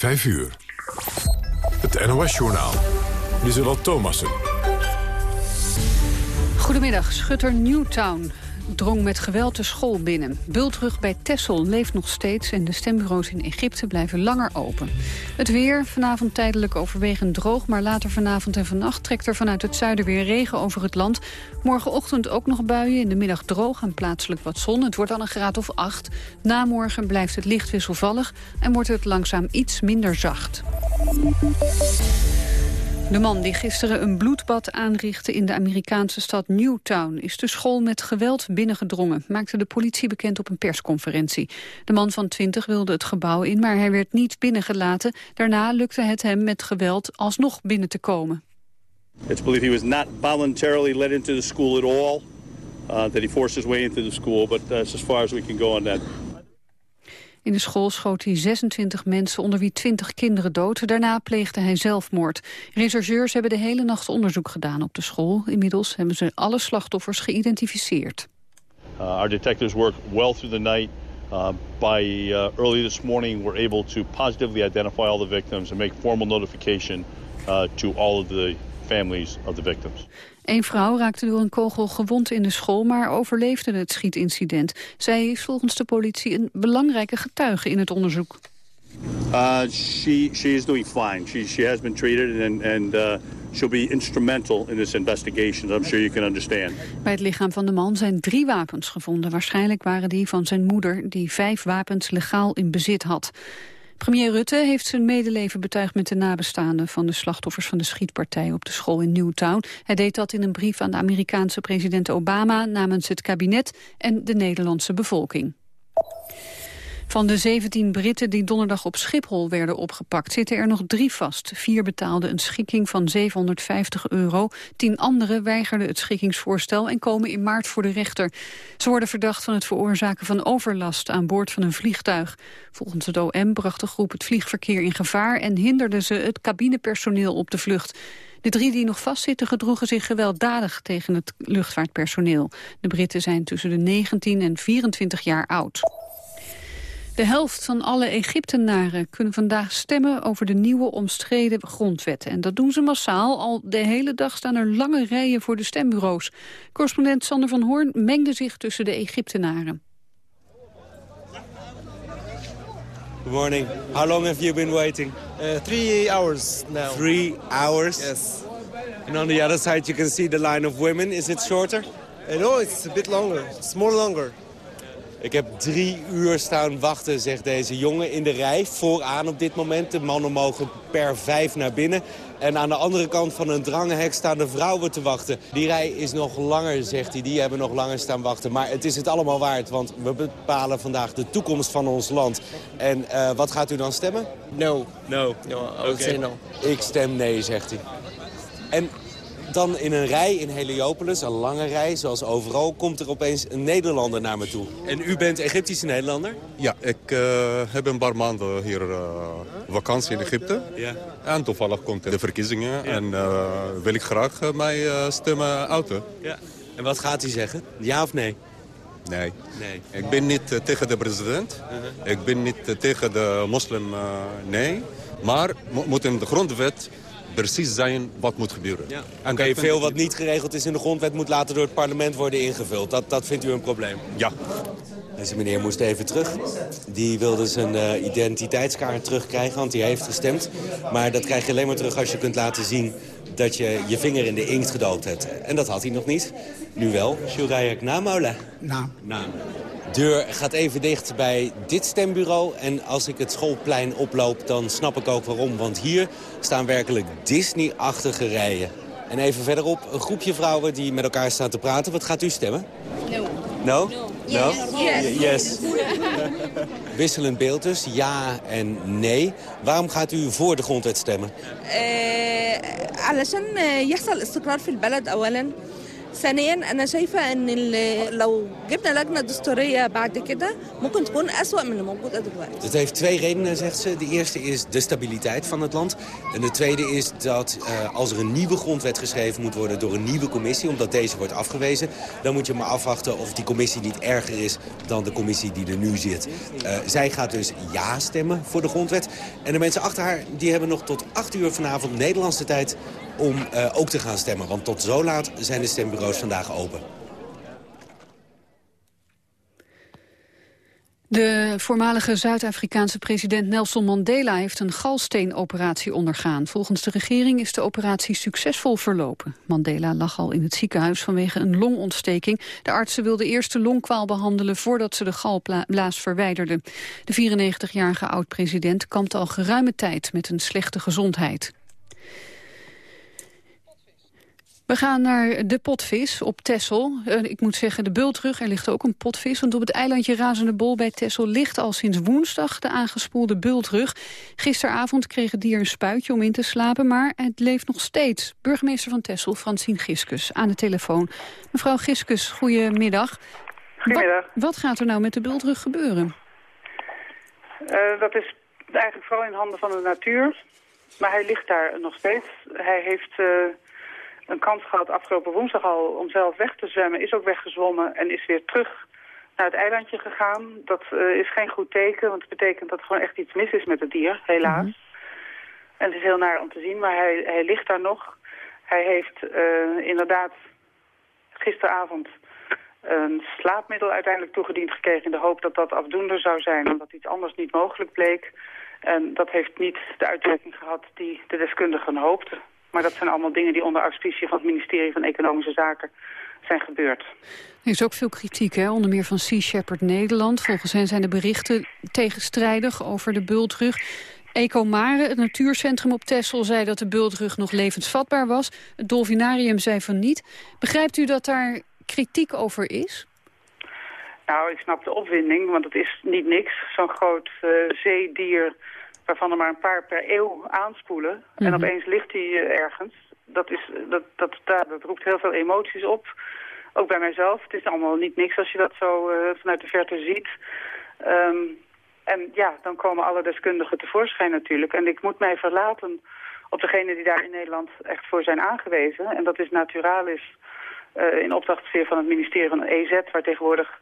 5 uur. Het NOS-journaal. Lieselot Thomassen. Goedemiddag, schutter Newtown drong met geweld de school binnen. Bultrug bij Tessel leeft nog steeds en de stembureaus in Egypte blijven langer open. Het weer, vanavond tijdelijk overwegend droog... maar later vanavond en vannacht trekt er vanuit het zuiden weer regen over het land. Morgenochtend ook nog buien, in de middag droog en plaatselijk wat zon. Het wordt dan een graad of acht. Namorgen blijft het licht wisselvallig en wordt het langzaam iets minder zacht. De man die gisteren een bloedbad aanrichtte in de Amerikaanse stad Newtown... is de school met geweld binnengedrongen, maakte de politie bekend op een persconferentie. De man van 20 wilde het gebouw in, maar hij werd niet binnengelaten. Daarna lukte het hem met geweld alsnog binnen te komen. It's believed he was not voluntarily led into the school at all. Uh, that he forced his way into the school, but that's as far as we can go on that. In de school schoot hij 26 mensen, onder wie 20 kinderen dood. Daarna pleegde hij zelfmoord. Rechercheurs hebben de hele nacht onderzoek gedaan op de school. Inmiddels hebben ze alle slachtoffers geïdentificeerd. Uh, our detectives worked well through the night. Uh, by uh, early this morning, we're able to positively identify all the victims and make formal notification uh, to all of the families of the victims. Een vrouw raakte door een kogel gewond in de school, maar overleefde het schietincident. Zij is volgens de politie een belangrijke getuige in het onderzoek. Uh, she, she is doing fine. She, she has been treated and, and uh, she'll be instrumental in this investigation. I'm sure you can understand. Bij het lichaam van de man zijn drie wapens gevonden. Waarschijnlijk waren die van zijn moeder, die vijf wapens legaal in bezit had. Premier Rutte heeft zijn medeleven betuigd met de nabestaanden van de slachtoffers van de schietpartij op de school in Newtown. Hij deed dat in een brief aan de Amerikaanse president Obama namens het kabinet en de Nederlandse bevolking. Van de 17 Britten die donderdag op Schiphol werden opgepakt... zitten er nog drie vast. Vier betaalden een schikking van 750 euro. Tien anderen weigerden het schikkingsvoorstel... en komen in maart voor de rechter. Ze worden verdacht van het veroorzaken van overlast... aan boord van een vliegtuig. Volgens het OM bracht de groep het vliegverkeer in gevaar... en hinderde ze het cabinepersoneel op de vlucht. De drie die nog vastzitten gedroegen zich gewelddadig tegen het luchtvaartpersoneel. De Britten zijn tussen de 19 en 24 jaar oud. De helft van alle Egyptenaren kunnen vandaag stemmen over de nieuwe omstreden grondwet. En dat doen ze massaal. Al de hele dag staan er lange rijen voor de stembureaus. Correspondent Sander van Hoorn mengde zich tussen de Egyptenaren. Good morning. How long have you been waiting? Uh, three hours now. Three hours? Yes. And on the other side you can see the line of women. Is it shorter? Uh, no, it's a bit longer. It's more longer. Ik heb drie uur staan wachten, zegt deze jongen, in de rij. Vooraan op dit moment. De mannen mogen per vijf naar binnen. En aan de andere kant van een drangenhek staan de vrouwen te wachten. Die rij is nog langer, zegt hij. Die hebben nog langer staan wachten. Maar het is het allemaal waard, want we bepalen vandaag de toekomst van ons land. En uh, wat gaat u dan stemmen? No. No. No, no. Ik stem nee, zegt hij. En dan in een rij in Heliopolis, een lange rij, zoals overal, komt er opeens een Nederlander naar me toe. En u bent Egyptische Nederlander? Ja, ik uh, heb een paar maanden hier uh, vakantie in Egypte. Ja. En toevallig komt de verkiezingen en uh, wil ik graag mijn stemmen uiten. Ja. En wat gaat u zeggen? Ja of nee? Nee. Nee. Ik ben niet tegen de president. -huh. Ik ben niet tegen de moslim, nee. Maar moet in de grondwet precies zijn wat moet gebeuren. Ja. Okay, veel wat niet geregeld is in de grondwet moet later door het parlement worden ingevuld. Dat, dat vindt u een probleem? Ja. Deze meneer moest even terug. Die wilde zijn uh, identiteitskaart terugkrijgen, want hij heeft gestemd. Maar dat krijg je alleen maar terug als je kunt laten zien dat je je vinger in de inkt gedoopt hebt. En dat had hij nog niet. Nu wel. Shurayak Namoula. Naam. Naam Deur gaat even dicht bij dit stembureau. En als ik het schoolplein oploop, dan snap ik ook waarom. Want hier staan werkelijk Disney-achtige rijen. En even verderop een groepje vrouwen die met elkaar staan te praten. Wat gaat u stemmen? No. No? No? Yes. yes. Wisselend beeld dus, ja en nee. Waarom gaat u voor de grondwet stemmen? علشان يحصل استقرار في البلد اولا ثانيا انا شايفه ان ال- لو جبنا لجنه دستوريه بعد كده ممكن تكون اسوا من اللي موجوده دلوقتي Het heeft twee redenen, zegt ze. De eerste is de stabiliteit van het land. En de tweede is dat eh, als er een nieuwe grondwet geschreven moet worden door een nieuwe commissie, omdat deze wordt afgewezen, dan moet je maar afwachten of die commissie niet erger is dan de commissie die er nu zit. Eh, zij gaat dus ja stemmen voor de grondwet. En de mensen achter haar die hebben nog tot 8 uur vanavond Nederlandse tijd om eh, ook te gaan stemmen. Want tot zo laat zijn de stembureaus vandaag open. De voormalige Zuid-Afrikaanse president Nelson Mandela heeft een galsteenoperatie ondergaan. Volgens de regering is de operatie succesvol verlopen. Mandela lag al in het ziekenhuis vanwege een longontsteking. De artsen wilden eerst de longkwaal behandelen voordat ze de galblaas verwijderden. De 94-jarige oud-president kampt al geruime tijd met een slechte gezondheid. We gaan naar de potvis op Texel. Uh, ik moet zeggen, de bultrug, er ligt ook een potvis. Want op het eilandje Razende Bol bij Texel ligt al sinds woensdag de aangespoelde bultrug. Gisteravond kreeg het dier een spuitje om in te slapen, maar het leeft nog steeds. Burgemeester van Texel, Francine Giskus, aan de telefoon. Mevrouw Giskus, goedemiddag. Goedemiddag. Wat, wat gaat er nou met de bultrug gebeuren? Uh, dat is eigenlijk vooral in handen van de natuur. Maar hij ligt daar nog steeds. Hij heeft... Uh, een kans gehad afgelopen woensdag al om zelf weg te zwemmen. Is ook weggezwommen en is weer terug naar het eilandje gegaan. Dat uh, is geen goed teken, want het betekent dat er gewoon echt iets mis is met het dier, helaas. Mm -hmm. En het is heel naar om te zien, maar hij, hij ligt daar nog. Hij heeft uh, inderdaad gisteravond een slaapmiddel uiteindelijk toegediend gekregen... in de hoop dat dat afdoende zou zijn, omdat iets anders niet mogelijk bleek. En dat heeft niet de uitwerking gehad die de deskundigen hoopten. Maar dat zijn allemaal dingen die onder auspicie van het ministerie van Economische Zaken zijn gebeurd. Er is ook veel kritiek, hè? onder meer van Sea Shepherd Nederland. Volgens hen zijn de berichten tegenstrijdig over de bultrug. Ecomare, het natuurcentrum op Texel, zei dat de bultrug nog levensvatbaar was. Het dolfinarium zei van niet. Begrijpt u dat daar kritiek over is? Nou, ik snap de opwinding, want het is niet niks. Zo'n groot uh, zeedier waarvan er maar een paar per eeuw aanspoelen. Mm -hmm. En opeens ligt hij uh, ergens. Dat, is, dat, dat, dat, dat roept heel veel emoties op. Ook bij mijzelf. Het is allemaal niet niks als je dat zo uh, vanuit de verte ziet. Um, en ja, dan komen alle deskundigen tevoorschijn natuurlijk. En ik moet mij verlaten op degene die daar in Nederland echt voor zijn aangewezen. En dat is Naturalis uh, in opdracht van het ministerie van EZ... waar tegenwoordig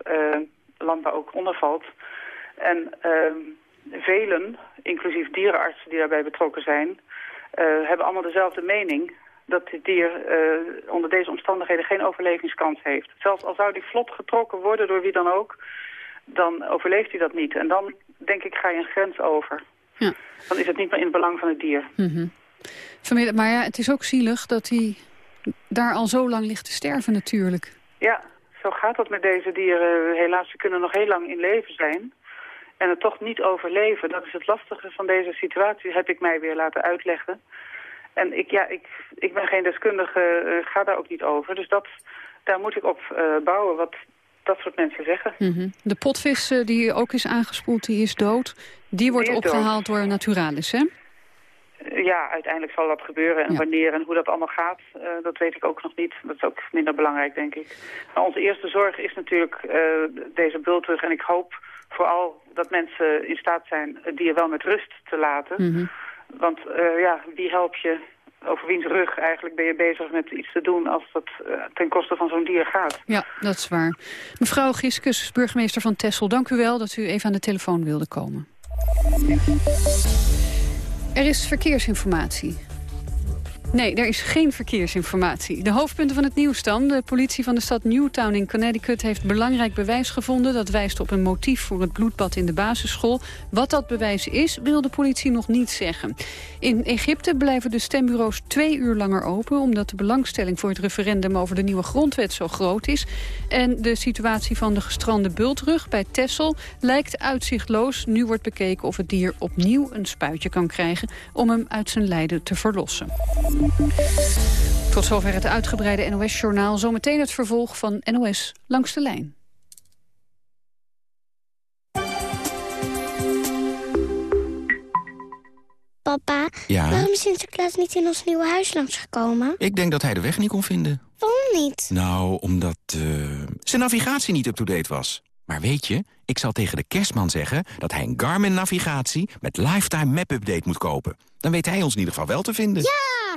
landbouw ook onder valt. En velen, inclusief dierenartsen die daarbij betrokken zijn, uh, hebben allemaal dezelfde mening dat dit dier uh, onder deze omstandigheden geen overlevingskans heeft. Zelfs al zou die vlot getrokken worden door wie dan ook, dan overleeft hij dat niet. En dan, denk ik, ga je een grens over. Ja. Dan is het niet meer in het belang van het dier. Mm -hmm. Maar ja, het is ook zielig dat hij daar al zo lang ligt te sterven natuurlijk. Ja, zo gaat dat met deze dieren. Helaas, ze kunnen nog heel lang in leven zijn en het toch niet overleven. Dat is het lastige van deze situatie, heb ik mij weer laten uitleggen. En ik, ja, ik, ik ben geen deskundige, uh, ga daar ook niet over. Dus dat, daar moet ik op uh, bouwen, wat dat soort mensen zeggen. Mm -hmm. De potvis uh, die ook is aangespoeld, die is dood. Die wordt die opgehaald dood. door Naturalis, hè? Ja, uiteindelijk zal dat gebeuren. En ja. wanneer en hoe dat allemaal gaat, uh, dat weet ik ook nog niet. Dat is ook minder belangrijk, denk ik. Maar onze eerste zorg is natuurlijk uh, deze bultrug. En ik hoop vooral dat mensen in staat zijn het dier wel met rust te laten. Mm -hmm. Want uh, ja, wie help je over wiens rug eigenlijk ben je bezig met iets te doen als dat uh, ten koste van zo'n dier gaat. Ja, dat is waar. Mevrouw Giskus, burgemeester van Texel, dank u wel dat u even aan de telefoon wilde komen. Er is verkeersinformatie. Nee, er is geen verkeersinformatie. De hoofdpunten van het nieuws dan. De politie van de stad Newtown in Connecticut heeft belangrijk bewijs gevonden. Dat wijst op een motief voor het bloedbad in de basisschool. Wat dat bewijs is, wil de politie nog niet zeggen. In Egypte blijven de stembureaus twee uur langer open... omdat de belangstelling voor het referendum over de nieuwe grondwet zo groot is. En de situatie van de gestrande bultrug bij Tessel lijkt uitzichtloos. Nu wordt bekeken of het dier opnieuw een spuitje kan krijgen... om hem uit zijn lijden te verlossen. Tot zover het uitgebreide NOS-journaal. Zometeen het vervolg van NOS Langs de Lijn. Papa, Ja? waarom is Sinterklaas niet in ons nieuwe huis langsgekomen? Ik denk dat hij de weg niet kon vinden. Waarom niet? Nou, omdat eh, zijn navigatie niet up-to-date was. Maar weet je, ik zal tegen de kerstman zeggen... dat hij een Garmin-navigatie met Lifetime Map-update moet kopen. Dan weet hij ons in ieder geval wel te vinden. Ja,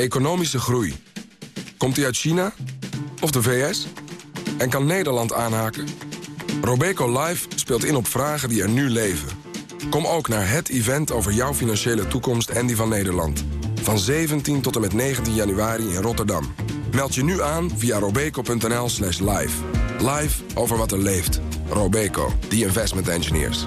Economische groei. Komt die uit China? Of de VS? En kan Nederland aanhaken? Robeco Live speelt in op vragen die er nu leven. Kom ook naar het event over jouw financiële toekomst en die van Nederland. Van 17 tot en met 19 januari in Rotterdam. Meld je nu aan via robeco.nl slash live. Live over wat er leeft. Robeco, the investment engineers.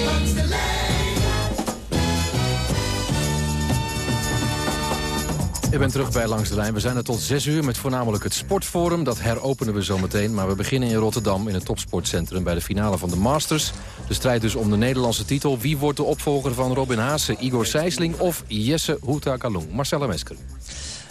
Ik ben terug bij Langs de Lijn. We zijn er tot 6 uur met voornamelijk het Sportforum. Dat heropenen we zometeen. Maar we beginnen in Rotterdam in het topsportcentrum... bij de finale van de Masters. De strijd dus om de Nederlandse titel. Wie wordt de opvolger van Robin Haase, Igor Sijsling of Jesse Houta Kalung? Marcella Mesker.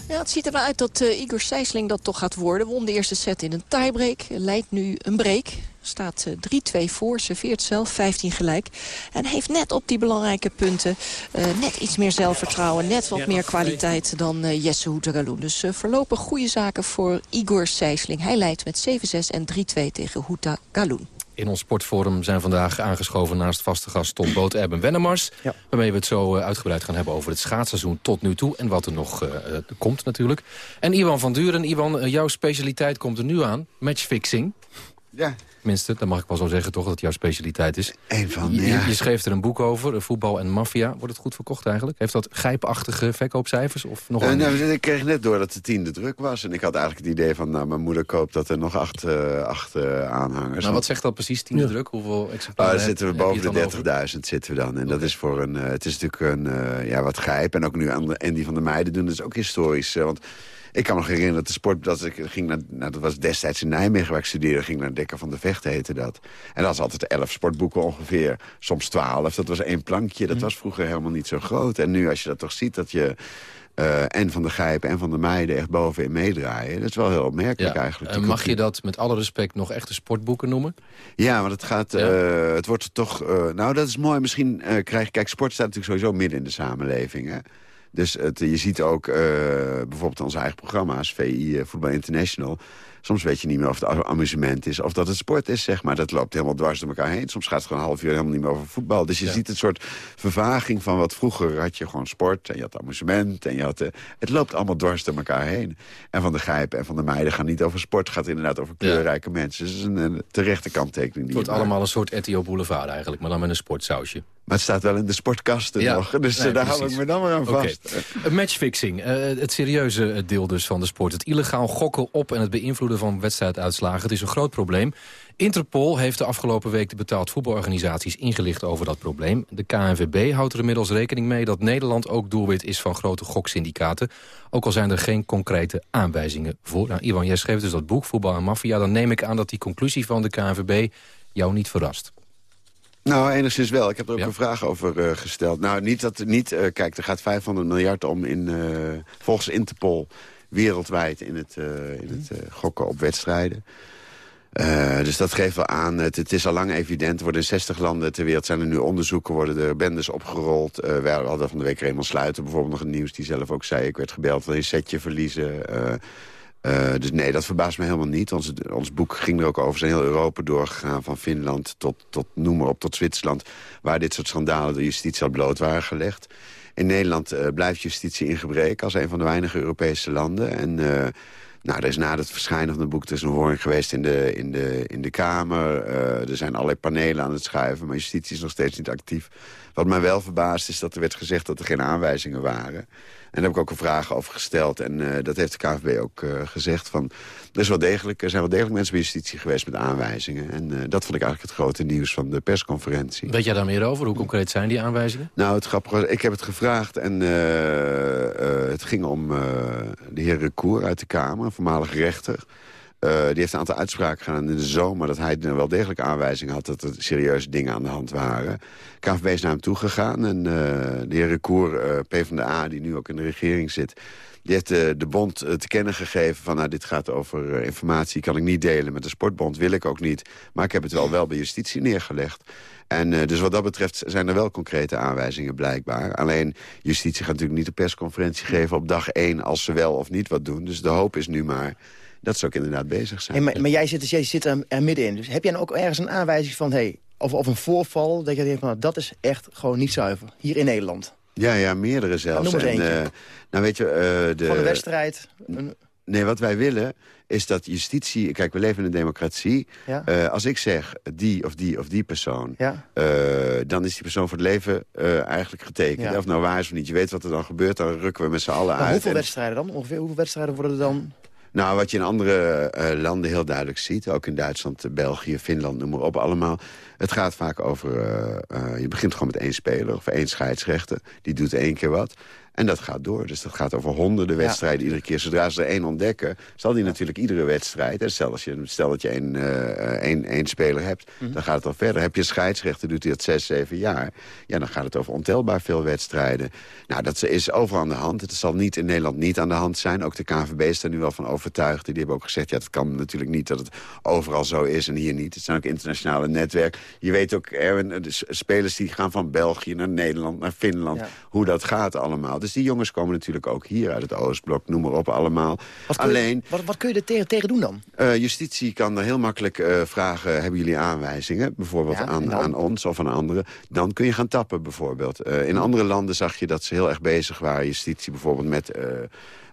Ja, het ziet er wel uit dat uh, Igor Sijsling dat toch gaat worden. Won de eerste set in een tiebreak. Leidt nu een break. Staat uh, 3-2 voor, serveert zelf, 15 gelijk. En heeft net op die belangrijke punten uh, net iets meer zelfvertrouwen. Net wat meer kwaliteit dan uh, Jesse Houtagaloen. Dus voorlopig goede zaken voor Igor Sijsling. Hij leidt met 7-6 en 3-2 tegen Houtagaloen. In ons sportforum zijn vandaag aangeschoven naast vaste gast Tom Boot, Erben Wennemars. Ja. Waarmee we het zo uitgebreid gaan hebben over het schaatsseizoen tot nu toe. En wat er nog uh, komt natuurlijk. En Iwan van Duren. Iwan, jouw specialiteit komt er nu aan. Matchfixing. Ja. Tenminste, dat mag ik wel zo zeggen toch, dat het jouw specialiteit is. Eén van, je, ja. je schreef er een boek over, voetbal en maffia. Wordt het goed verkocht eigenlijk? Heeft dat grijpachtige verkoopcijfers? Of nog uh, nou, ik kreeg net door dat de tiende druk was. En ik had eigenlijk het idee van, nou, mijn moeder koopt dat er nog acht, uh, acht uh, aanhangers. Maar wat zegt dat precies, tiende ja. druk? Hoeveel exemplaren uh, zitten we boven de 30.000 zitten we dan. En okay. dat is voor een, het is natuurlijk een, ja, wat grijp. En ook nu aan de, en die van de meiden doen, dat is ook historisch. want ik kan me nog herinneren dat de sport... Dat ik ging naar, nou, dat was destijds in Nijmegen waar ik studeerde... ging naar Dekker van de Vecht, heette dat. En dat was altijd elf sportboeken ongeveer. Soms twaalf, dat was één plankje. Dat was vroeger helemaal niet zo groot. En nu als je dat toch ziet dat je... Uh, en van de Grijpen en van de meiden echt bovenin meedraaien. Dat is wel heel opmerkelijk ja. eigenlijk. En mag je dat met alle respect nog echte sportboeken noemen? Ja, want het gaat, ja. uh, het wordt toch... Nou, dat is mooi. Misschien krijg je... Kijk, sport staat natuurlijk sowieso midden in de samenleving, hè? Dus het, je ziet ook uh, bijvoorbeeld onze eigen programma's, VI uh, Voetbal International. Soms weet je niet meer of het amusement is of dat het sport is, zeg maar. Dat loopt helemaal dwars door elkaar heen. Soms gaat het gewoon een half uur helemaal niet meer over voetbal. Dus je ja. ziet een soort vervaging van wat vroeger had je gewoon sport... en je had amusement en je had... Uh, het loopt allemaal dwars door elkaar heen. En Van de Grijpen en Van de Meiden gaan niet over sport. Het gaat inderdaad over kleurrijke ja. mensen. Dus het is een, een terechte kanttekening. Het wordt allemaal een soort Etio Boulevard eigenlijk, maar dan met een sportsausje. Maar het staat wel in de sportkasten ja. nog. Dus nee, daar hou ik me dan maar aan vast. Okay. Matchfixing, uh, het serieuze deel dus van de sport. Het illegaal gokken op en het beïnvloeden van wedstrijduitslagen. Het is een groot probleem. Interpol heeft de afgelopen week de betaald voetbalorganisaties ingelicht over dat probleem. De KNVB houdt er inmiddels rekening mee dat Nederland ook doelwit is van grote goksyndicaten. Ook al zijn er geen concrete aanwijzingen voor. Nou, Ivan, jij schreef dus dat boek Voetbal en Mafia. Dan neem ik aan dat die conclusie van de KNVB jou niet verrast. Nou, enigszins wel. Ik heb er ook ja. een vraag over uh, gesteld. Nou, niet dat... Niet, uh, kijk, er gaat 500 miljard om in, uh, volgens Interpol wereldwijd in het, in het gokken op wedstrijden. dus dat geeft wel aan, het, het, is al lang evident. Er worden in 60 landen ter wereld zijn er nu onderzoeken, worden er bendes opgerold. we hadden van de week Raymond Sluiten bijvoorbeeld nog een nieuws die zelf ook zei... ik werd gebeld, wil je setje verliezen... Uh, dus nee, dat verbaast me helemaal niet. Ons, ons boek ging er ook over. zijn heel Europa doorgegaan, van Finland tot, tot noem maar op, tot Zwitserland... waar dit soort schandalen door justitie al bloot waren gelegd. In Nederland uh, blijft justitie in gebrek als een van de weinige Europese landen. En uh, nou, er is na het verschijnen van het boek... is een horing geweest in de, in de, in de Kamer. er zijn allerlei panelen aan het schuiven, maar justitie is nog steeds niet actief. Wat mij wel verbaast is dat er werd gezegd dat er geen aanwijzingen waren... En daar heb ik ook een vraag over gesteld. En uh, dat heeft de KVB ook uh, gezegd. Van, er, is wel degelijk, er zijn wel degelijk mensen bij justitie geweest met aanwijzingen. En uh, dat vond ik eigenlijk het grote nieuws van de persconferentie. Weet jij daar meer over? Hoe concreet zijn die aanwijzingen? Nou, het grappige ik heb het gevraagd. En het ging om de heer Recour uit de Kamer, een voormalige rechter... Uh, die heeft een aantal uitspraken gedaan in de zomer... dat hij wel degelijk aanwijzingen had dat er serieuze dingen aan de hand waren. KVB is naar hem toegegaan en uh, de heer Recour, uh, PvdA, die nu ook in de regering zit... die heeft de bond te kennen gegeven van... nou, dit gaat over informatie, kan ik niet delen met de sportbond, wil ik ook niet. Maar ik heb het wel wel bij justitie neergelegd. En dus wat dat betreft zijn er wel concrete aanwijzingen blijkbaar. Alleen justitie gaat natuurlijk niet een persconferentie geven op dag één... als ze wel of niet wat doen. Dus de hoop is nu maar dat ze ook inderdaad bezig zijn. Hey, maar, maar, jij zit, dus, jij zit er, er middenin. Dus heb jij dan ook ergens een aanwijzing van... Hey, of, of een voorval, dat je denkt van nou, dat is echt gewoon niet zuiver. Hier in Nederland. Ja, ja, meerdere zelfs. Noem eens en, uh, nou weet je, uh, de, Van de wedstrijd. Een... Nee, wat wij willen is dat justitie... Kijk, we leven in een democratie. Ja. Uh, als ik zeg die of die of die persoon... Ja. Uh, dan is die persoon voor het leven uh, eigenlijk getekend. Ja. Of nou waar is of niet. Je weet wat er dan gebeurt, dan rukken we met z'n allen maar uit. hoeveel en... wedstrijden dan? Ongeveer hoeveel wedstrijden worden er dan... Nou, wat je in andere uh, landen heel duidelijk ziet... ook in Duitsland, België, Finland, noem maar op allemaal... het gaat vaak over... Uh, je begint gewoon met één speler of één scheidsrechter. Die doet één keer wat. En dat gaat door. Dus dat gaat over honderden wedstrijden ja. iedere keer. Zodra ze er één ontdekken, zal die natuurlijk iedere wedstrijd... En stel, als je, stel dat je één, één, één speler hebt, Mhm. dan gaat het al verder. Heb je een scheidsrechter, doet hij dat zes, zeven jaar... ja, dan gaat het over ontelbaar veel wedstrijden. Nou, dat is overal aan de hand. Het zal niet in Nederland niet aan de hand zijn. Ook de KNVB is daar nu wel van overtuigd. Die hebben ook gezegd, ja, het kan natuurlijk niet dat het overal zo is en hier niet. Het zijn ook internationale netwerken. Je weet ook, Erwin, de spelers die gaan van België naar Nederland, naar Finland... Ja. hoe dat gaat allemaal. Dus die jongens komen natuurlijk ook hier uit het Oostblok, noem maar op allemaal. Wat kun je, Alleen, wat, wat kun je er tegen, tegen doen dan? uh, justitie kan er heel makkelijk uh, vragen... hebben jullie aanwijzingen, bijvoorbeeld Ja, aan, dan? aan ons of aan anderen... dan kun je gaan tappen, bijvoorbeeld. Uh, in andere landen zag je dat ze heel erg bezig waren... justitie bijvoorbeeld met...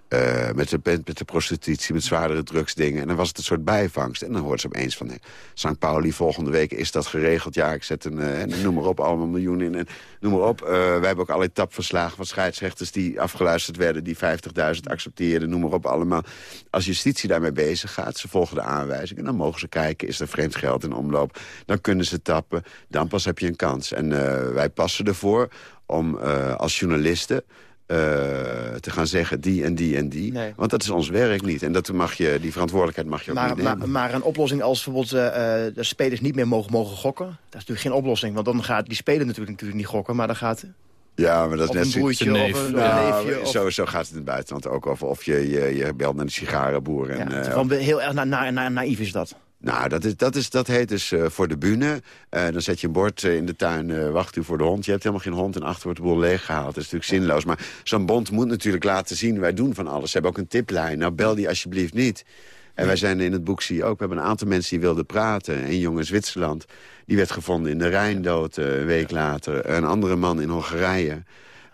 Uh, met, de, met de prostitutie, met zwaardere drugsdingen. En dan was het een soort bijvangst. En dan hoort ze opeens van... St. Pauli, volgende week is dat geregeld. Ja, ik zet een... En noem maar op, allemaal miljoenen in. En noem maar op. Wij hebben ook allerlei tapverslagen van scheidsrechters... die afgeluisterd werden, die 50.000 accepteerden. Noem maar op, allemaal. Als justitie daarmee bezig gaat, ze volgen de aanwijzingen... dan mogen ze kijken, is er vreemd geld in omloop? Dan kunnen ze tappen. Dan pas heb je een kans. En wij passen ervoor om als journalisten... Uh, te gaan zeggen die en die en die. Nee. Want dat is ons werk niet. En dat mag je, die verantwoordelijkheid mag je ook Maar, niet nemen. maar, maar een oplossing als bijvoorbeeld uh, de spelers niet meer mogen, mogen gokken... dat is natuurlijk geen oplossing. Want dan gaat die speler natuurlijk, natuurlijk niet gokken, maar dan gaat... Ja, maar dat is net een zo- broertje zijn neef. of een Nou, neefje. Of, Sowieso gaat het in het buitenland ook over of je, je, je belt naar de sigarenboer. En, ja, eh, van heel erg na, na, na, naïef is dat. Nou, dat, is, dat, is, dat heet dus eh, voor de bühne. Eh, dan zet je een bord eh, in de tuin, wacht u voor de hond. Je hebt helemaal geen hond en achter wordt de boel leeggehaald. Dat is natuurlijk zinloos. Maar zo'n bond moet natuurlijk laten zien, wij doen van alles. Ze hebben ook een tiplijn. Nou, bel die alsjeblieft niet. En wij zijn in het boek, zie je ook, we hebben een aantal mensen die wilden praten. Een jongen in Zwitserland, die werd gevonden in de Rijn dood een week later. Een andere man in Hongarije.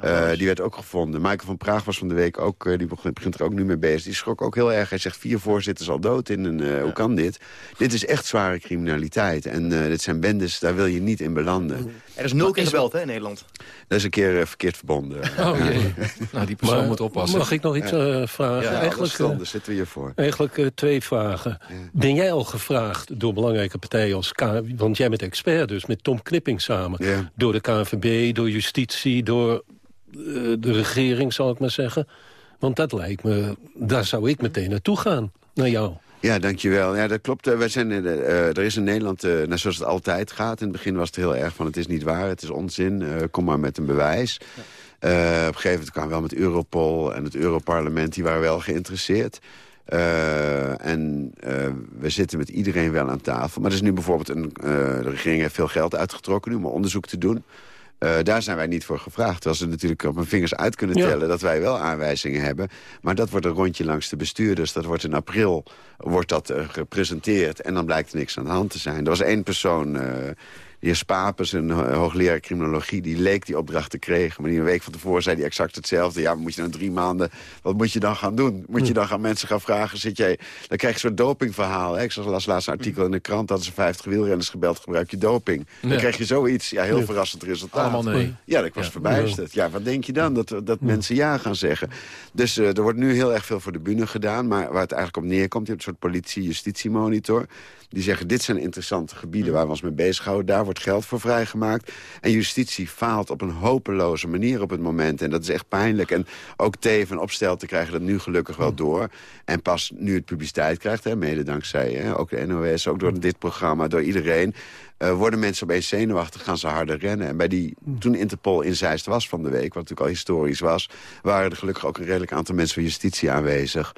Uh, die werd ook gevonden. Michael van Praag was van de week ook, uh, die begint er ook nu mee bezig. Die schrok ook heel erg. Hij zegt, vier voorzitters al dood in een, uh, hoe kan dit? Dit is echt zware criminaliteit. En dit zijn bendes, daar wil je niet in belanden. Er is nul keer gebeld hè, in Nederland. Dat is een keer verkeerd verbonden. Oh jee. Nou, die persoon Maar moet oppassen. Mag ik nog iets uh, vragen? Ja, eigenlijk, uh, zitten we hier voor. Eigenlijk uh, twee vragen. Ja. Ben jij al gevraagd door belangrijke partijen als K... want jij bent expert dus, met Tom Knipping samen... Ja. door de KNVB, door justitie, door de regering, zal ik maar zeggen. Want dat lijkt me, daar zou ik meteen naartoe gaan, naar jou. Ja, dankjewel. Ja, dat klopt. Uh, wij zijn, uh, er is in Nederland, uh, nou, zoals het altijd gaat... in het begin was het heel erg van het is niet waar, het is onzin... kom maar met een bewijs. Op een gegeven moment kwamen we wel met Europol en het Europarlement... die waren wel geïnteresseerd. en we zitten met iedereen wel aan tafel. Maar er is nu bijvoorbeeld een... de regering heeft veel geld uitgetrokken nu om onderzoek te doen... Eh, daar zijn wij niet voor gevraagd. Terwijl ze natuurlijk op mijn vingers uit kunnen Ja. tellen... dat wij wel aanwijzingen hebben. Maar dat wordt een rondje langs de bestuurders. Dat wordt in april wordt dat, eh, gepresenteerd. En dan blijkt er niks aan de hand te zijn. Er was één persoon... eh, de heer Spapers, een ho- hoogleraar criminologie, die leek die opdracht te kregen. Maar die een week van tevoren zei hij exact hetzelfde. Ja, moet je dan drie maanden, wat moet je dan gaan doen? Moet je dan gaan mensen gaan vragen, zit jij... Dan krijg je een soort dopingverhaal. Hè? Ik zag laatst een artikel in de krant, dat ze 50 wielrenners gebeld, gebruik je doping. Dan Ja. krijg je zoiets, ja, heel verrassend resultaat. Allemaal nee. Ja, ik was Ja. verbijsterd. Ja, wat denk je dan? Dat, dat mensen ja gaan zeggen. Dus eh, er wordt nu heel erg veel voor de bühne gedaan. Maar waar het eigenlijk op neerkomt, je hebt een soort politie-justitiemonitor. Die zeggen, dit zijn interessante gebieden waar we ons mee bezighouden. Daar wordt geld voor vrijgemaakt. En justitie faalt op een hopeloze manier op het moment. En dat is echt pijnlijk. En ook Teven en Opstelten krijgen dat nu gelukkig wel door. En pas nu het publiciteit krijgt, hè, mede dankzij hè, ook de NOS... ook door dit programma, door iedereen... eh, worden mensen opeens zenuwachtig, gaan ze harder rennen. En bij die, toen Interpol in Zeist was van de week, wat natuurlijk al historisch was... waren er gelukkig ook een redelijk aantal mensen van justitie aanwezig.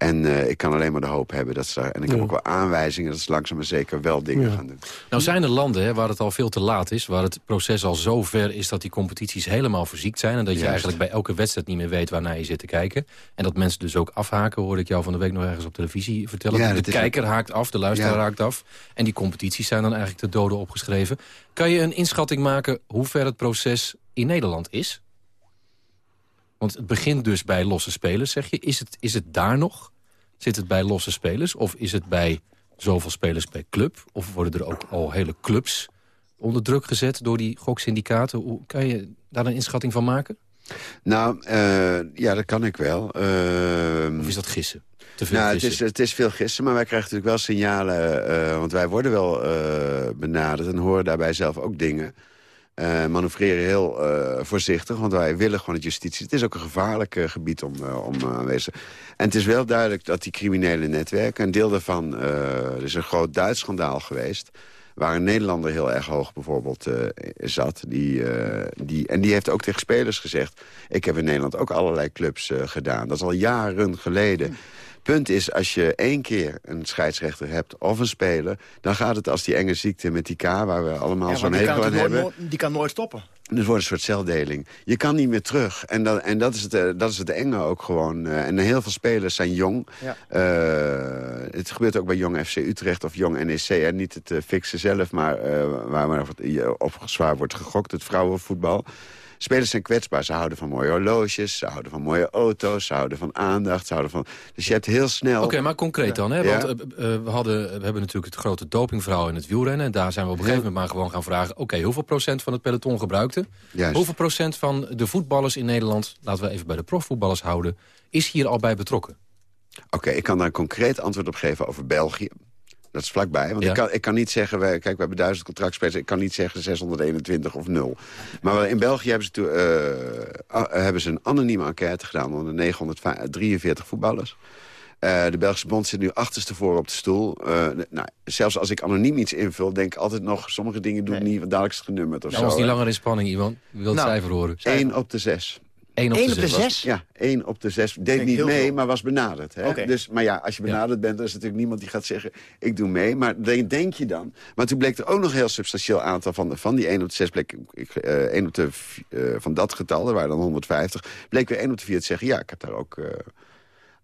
En eh, ik kan alleen maar de hoop hebben dat ze daar... En ik heb ook wel aanwijzingen dat ze langzaam maar zeker wel dingen gaan doen. Nou zijn er landen hè, waar het al veel te laat is. Waar het proces al zo ver is dat die competities helemaal verziekt zijn. En dat je eigenlijk bij elke wedstrijd niet meer weet waarnaar je zit te kijken. En dat mensen dus ook afhaken, hoorde ik jou van de week nog ergens op televisie vertellen. Ja, de kijker haakt af, de luisteraar Ja. haakt af. En die competities zijn dan eigenlijk de doden opgeschreven. Kan je een inschatting maken hoe ver het proces in Nederland is? Want het begint dus bij losse spelers, zeg je. Is het, is het daar nog? Zit het bij losse spelers? Of is het bij zoveel spelers per club? Of worden er ook al hele clubs onder druk gezet door die goksyndicaten? Hoe kan je daar een inschatting van maken? Nou, eh, ja, dat kan ik wel. of is dat gissen? Te veel nou, Het gissen? is, het is veel gissen, maar wij krijgen natuurlijk wel signalen... eh, want wij worden wel eh, benaderd en horen daarbij zelf ook dingen... eh manoeuvreren heel eh, voorzichtig, want wij willen gewoon het justitie. Het is ook een gevaarlijk eh, gebied om, om aanwezig En het is wel duidelijk dat die criminele netwerken... een deel daarvan, is een groot Duits schandaal geweest... waar een Nederlander heel erg hoog bijvoorbeeld zat. Die, die, en die heeft ook tegen spelers gezegd... ik heb in Nederland ook allerlei clubs gedaan. Dat is al jaren geleden. Punt is, als je één keer een scheidsrechter hebt of een speler... dan gaat het als die enge ziekte met die K... waar we allemaal Ja, zo'n hekel aan hebben... nooit, die kan nooit stoppen. Dus het wordt een soort celdeling. Je kan niet meer terug. En dat, en dat, is, het, eh, dat is het enge ook gewoon. Eh, en heel veel spelers zijn jong. Ja. Eh, het gebeurt ook bij Jong FC Utrecht of Jong NEC. En niet het fixen zelf, maar eh, waar maar op zwaar wordt gegokt. Het vrouwenvoetbal. Spelers zijn kwetsbaar. Ze houden van mooie horloges, ze houden van mooie auto's... ze houden van aandacht, ze houden van... Dus je hebt heel snel... Oké, maar concreet dan. Hè? Want eh, eh, we, hadden, we hebben natuurlijk het grote dopingverhaal in het wielrennen. En daar zijn we op een gegeven moment maar gewoon gaan vragen... oké, hoeveel procent van het peloton gebruikte? Juist. Hoeveel procent van de voetballers in Nederland... laten we even bij de profvoetballers houden... is hier al bij betrokken? Oké, ik kan daar een concreet antwoord op geven over België. Dat is vlakbij. Want Ja. ik, kan, ik kan niet zeggen... Wij, kijk, we hebben duizend contractspelers. Ik kan niet zeggen 621 of 0. Maar in België hebben ze, toe, eh, hebben ze een anonieme enquête gedaan... onder 943 voetballers. Eh, de Belgische bond zit nu achterstevoren op de stoel. Eh, nou, zelfs als ik anoniem iets invul, denk ik altijd nog... sommige dingen doen niet, want dadelijk is het genummerd of Nou, zo. was niet langer in spanning, Iwan. Wil het Nou, cijfer horen? Eén op de zes. Eén op de op zes. zes? Ja, één op de zes. Deed niet mee, veel. maar was benaderd. Hè? Dus, maar ja, als je benaderd bent, dan is er natuurlijk niemand die gaat zeggen... ik doe mee, maar denk, denk je dan? Maar toen bleek er ook nog een heel substantieel aantal van, van die 1 op de 6... bleek ik, eh, één op de, eh, van dat getal, er waren dan 150... bleek weer 1 op de 4 te zeggen, ja, ik heb daar ook eh,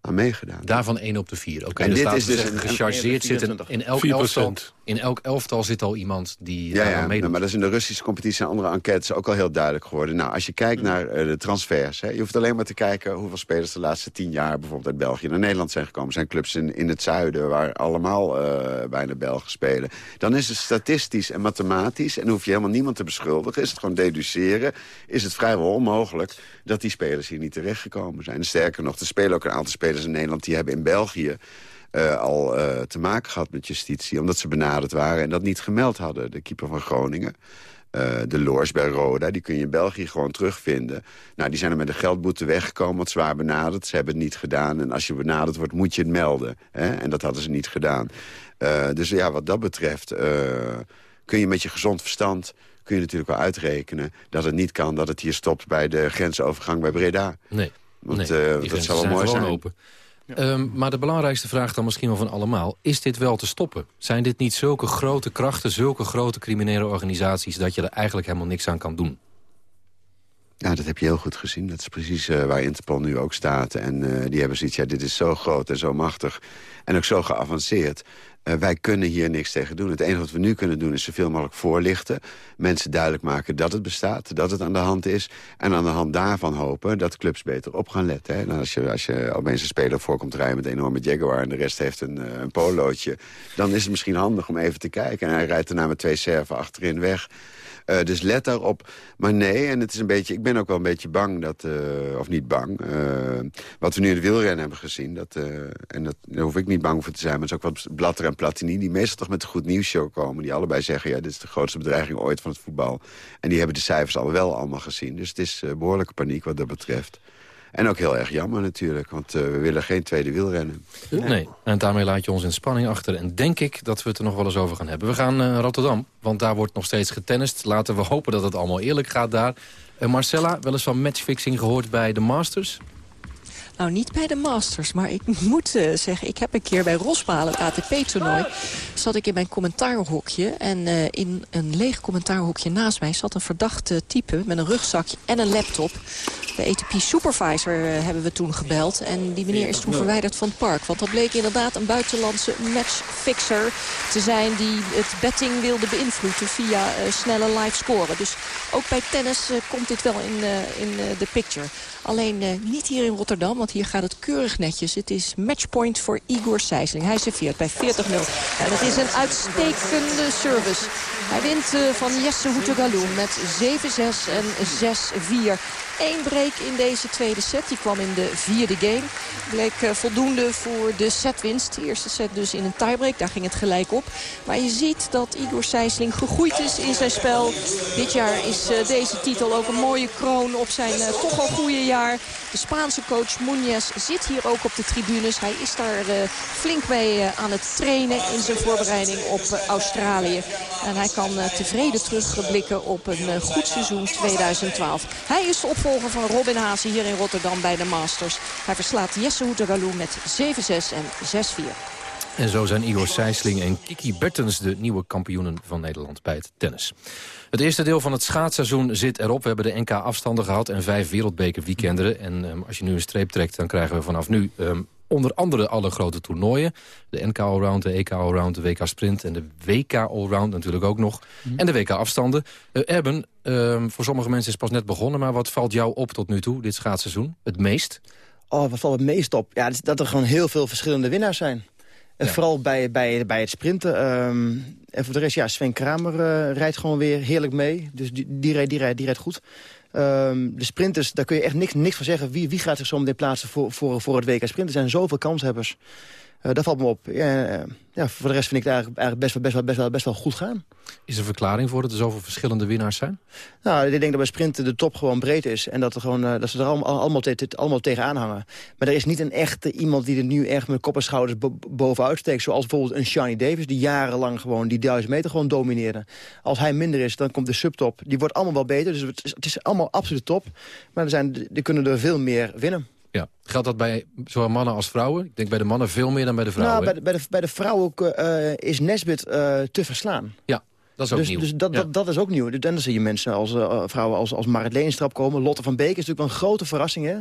aan meegedaan. Daarvan 1 op de 4. Oké, En dus dit is dus een- gechargeerd zit een, in, elk 4%. elftal, in elk elftal zit al iemand die Ja, daar ja aan meedoet. maar dat is in de Russische competitie en andere enquêtes ook al heel duidelijk geworden. Nou, als je kijkt Mm. naar eh, de transfers, hè, je hoeft alleen maar te kijken hoeveel spelers de laatste tien jaar bijvoorbeeld uit België naar Nederland zijn gekomen. Er zijn clubs in, in het zuiden waar allemaal eh, bijna Belgen spelen. Dan is het statistisch en mathematisch, en hoef je helemaal niemand te beschuldigen, is het gewoon deduceren, is het vrijwel onmogelijk dat die spelers hier niet terechtgekomen zijn. En sterker nog, er spelen ook een aantal spelers in Nederland die hebben in België eh, al eh, te maken gehad met justitie... omdat ze benaderd waren en dat niet gemeld hadden. De keeper van Groningen, eh, de Loors bij Roda... die kun je in België gewoon terugvinden. Nou, die zijn er met een geldboete weggekomen, want zwaar benaderd. Ze hebben het niet gedaan en als je benaderd wordt, moet je het melden. Hè? En dat hadden ze niet gedaan. Dus ja, wat dat betreft kun je met je gezond verstand... kun je natuurlijk wel uitrekenen dat het niet kan... dat het hier stopt bij de grensovergang bij Breda. Nee, Want nee, eh, dat zou wel mooi zijn. open. Ehm, maar de belangrijkste vraag dan misschien wel van allemaal... is dit wel te stoppen? Zijn dit niet zulke grote krachten, zulke grote criminele organisaties... dat je er eigenlijk helemaal niks aan kan doen? Ja, dat heb je heel goed gezien. Dat is precies uh, waar Interpol nu ook staat. En uh, die hebben zoiets, ja, dit is zo groot en zo machtig. En ook zo geavanceerd. Uh, wij kunnen hier niks tegen doen. Het enige wat we nu kunnen doen is zoveel mogelijk voorlichten. Mensen duidelijk maken dat het bestaat, dat het aan de hand is. En aan de hand daarvan hopen dat clubs beter op gaan letten. Hè. Nou, als, je, als je opeens een speler voorkomt rijden met een enorme Jaguar... en de rest heeft een, een polootje... dan is het misschien handig om even te kijken. En hij rijdt daarna met twee serven achterin weg... Uh, dus let daarop. Maar nee, en het is een beetje, ik ben ook wel een beetje bang dat, uh, of niet bang, uh, wat we nu in de wielrennen hebben gezien. Dat, en dat, hoef ik niet bang voor te zijn, maar het is ook wat Blatter en Platini, die meestal toch met een goed nieuwsshow komen. Die allebei zeggen, ja, dit is de grootste bedreiging ooit van het voetbal. En die hebben de cijfers al wel allemaal gezien. Dus het is behoorlijke paniek wat dat betreft. En ook heel erg jammer natuurlijk, want uh, we willen geen tweede wielrennen. Nee, en daarmee laat je ons in spanning achter. En denk ik dat we het er nog wel eens over gaan hebben. We gaan naar uh, Rotterdam, want daar wordt nog steeds getennist. Laten we hopen dat het allemaal eerlijk gaat daar. Uh, Marcella, wel eens van matchfixing gehoord bij de Masters? Nou, niet bij de Masters, maar ik moet uh, zeggen... ik heb een keer bij Rosmalen, het ATP-toernooi... zat ik in mijn commentaarhokje. En uh, in een leeg commentaarhokje naast mij zat een verdachte type... met een rugzakje en een laptop. De ATP Supervisor uh, hebben we toen gebeld. En die meneer is toen verwijderd van het park. Want dat bleek inderdaad een buitenlandse matchfixer te zijn... die het betting wilde beïnvloeden via snelle live scoren. Dus ook bij tennis komt dit wel in, in de picture. Alleen niet hier in Rotterdam, want hier gaat het keurig netjes. Het is matchpoint voor Igor Sijsling. Hij serveert bij 40-0. En dat is een uitstekende service. Hij wint uh, van Jesse Houtegalou met 7-6 en 6-4. Eén break in deze tweede set. Die kwam in de vierde game. Bleek uh, voldoende voor de setwinst. De eerste set dus in een tiebreak. Daar ging het gelijk op. Maar je ziet dat Igor Sijsling gegroeid is in zijn spel. Dit jaar is uh, deze titel ook een mooie kroon op zijn uh, toch al goede jaar. De Spaanse coach Muñoz zit hier ook op de tribunes. Hij is daar flink mee aan het trainen in zijn voorbereiding op Australië. En hij kan tevreden terugblikken op een goed seizoen 2012. Hij is opvolger van Robin Haase hier in Rotterdam bij de Masters. Hij verslaat Jesse Houtegalou met 7-6 en 6-4. En zo zijn Igor Sijsling en Kiki Bertens de nieuwe kampioenen van Nederland bij het tennis. Het eerste deel van het schaatsseizoen zit erop. We hebben de NK-afstanden gehad en vijf wereldbekerweekenden. En um, als je nu een streep trekt, dan krijgen we vanaf nu um, onder andere alle grote toernooien. De NK Allround, de EK Allround, de WK Sprint en de WK Allround natuurlijk ook nog. Mm. En de WK afstanden. Uh, Erben, uh, voor sommige mensen is het pas net begonnen... maar wat valt jou op tot nu toe, dit schaatsseizoen, het meest? Oh, wat valt het meest op? Ja, dat er gewoon heel veel verschillende winnaars zijn. En ja. vooral bij, bij, bij het sprinten. Um, en voor de rest, ja, Sven Kramer uh, rijdt gewoon weer heerlijk mee. Dus die, die, rijdt, die, rijdt, die rijdt goed. Um, de sprinters, daar kun je echt niks, niks van zeggen. Wie, wie gaat zich zo meteen plaatsen voor, voor, voor het WK Sprint? Er zijn zoveel kanshebbers. Uh, dat valt me op. Ja, uh, ja, voor de rest vind ik het eigenlijk, eigenlijk best, wel, best, wel, best, wel, best wel goed gaan. Is er een verklaring voor dat er zoveel verschillende winnaars zijn? Nou, ik denk dat bij sprinten de top gewoon breed is. En dat, er gewoon, uh, dat ze er allemaal, allemaal, te, allemaal tegenaan hangen. Maar er is niet een echte iemand die er nu echt met kop en schouders bo bovenuit steekt. Zoals bijvoorbeeld een Shiny Davis, die jarenlang gewoon die duizend meter gewoon domineerde. Als hij minder is, dan komt de subtop. Die wordt allemaal wel beter. Dus het is, het is allemaal absoluut top. Maar er, zijn, er kunnen er veel meer winnen. Ja. Geldt dat bij zowel mannen als vrouwen? Ik denk bij de mannen veel meer dan bij de vrouwen. Nou, bij, de, bij, de, bij de vrouwen uh, is Nesbit uh, te verslaan. Ja, dat is ook dus, nieuw. Dus dat, ja. dat, dat is ook nieuw. En dan zie je mensen als uh, vrouwen als, als Marit Leenstrap komen. Lotte van Beek is natuurlijk wel een grote verrassing. Hè?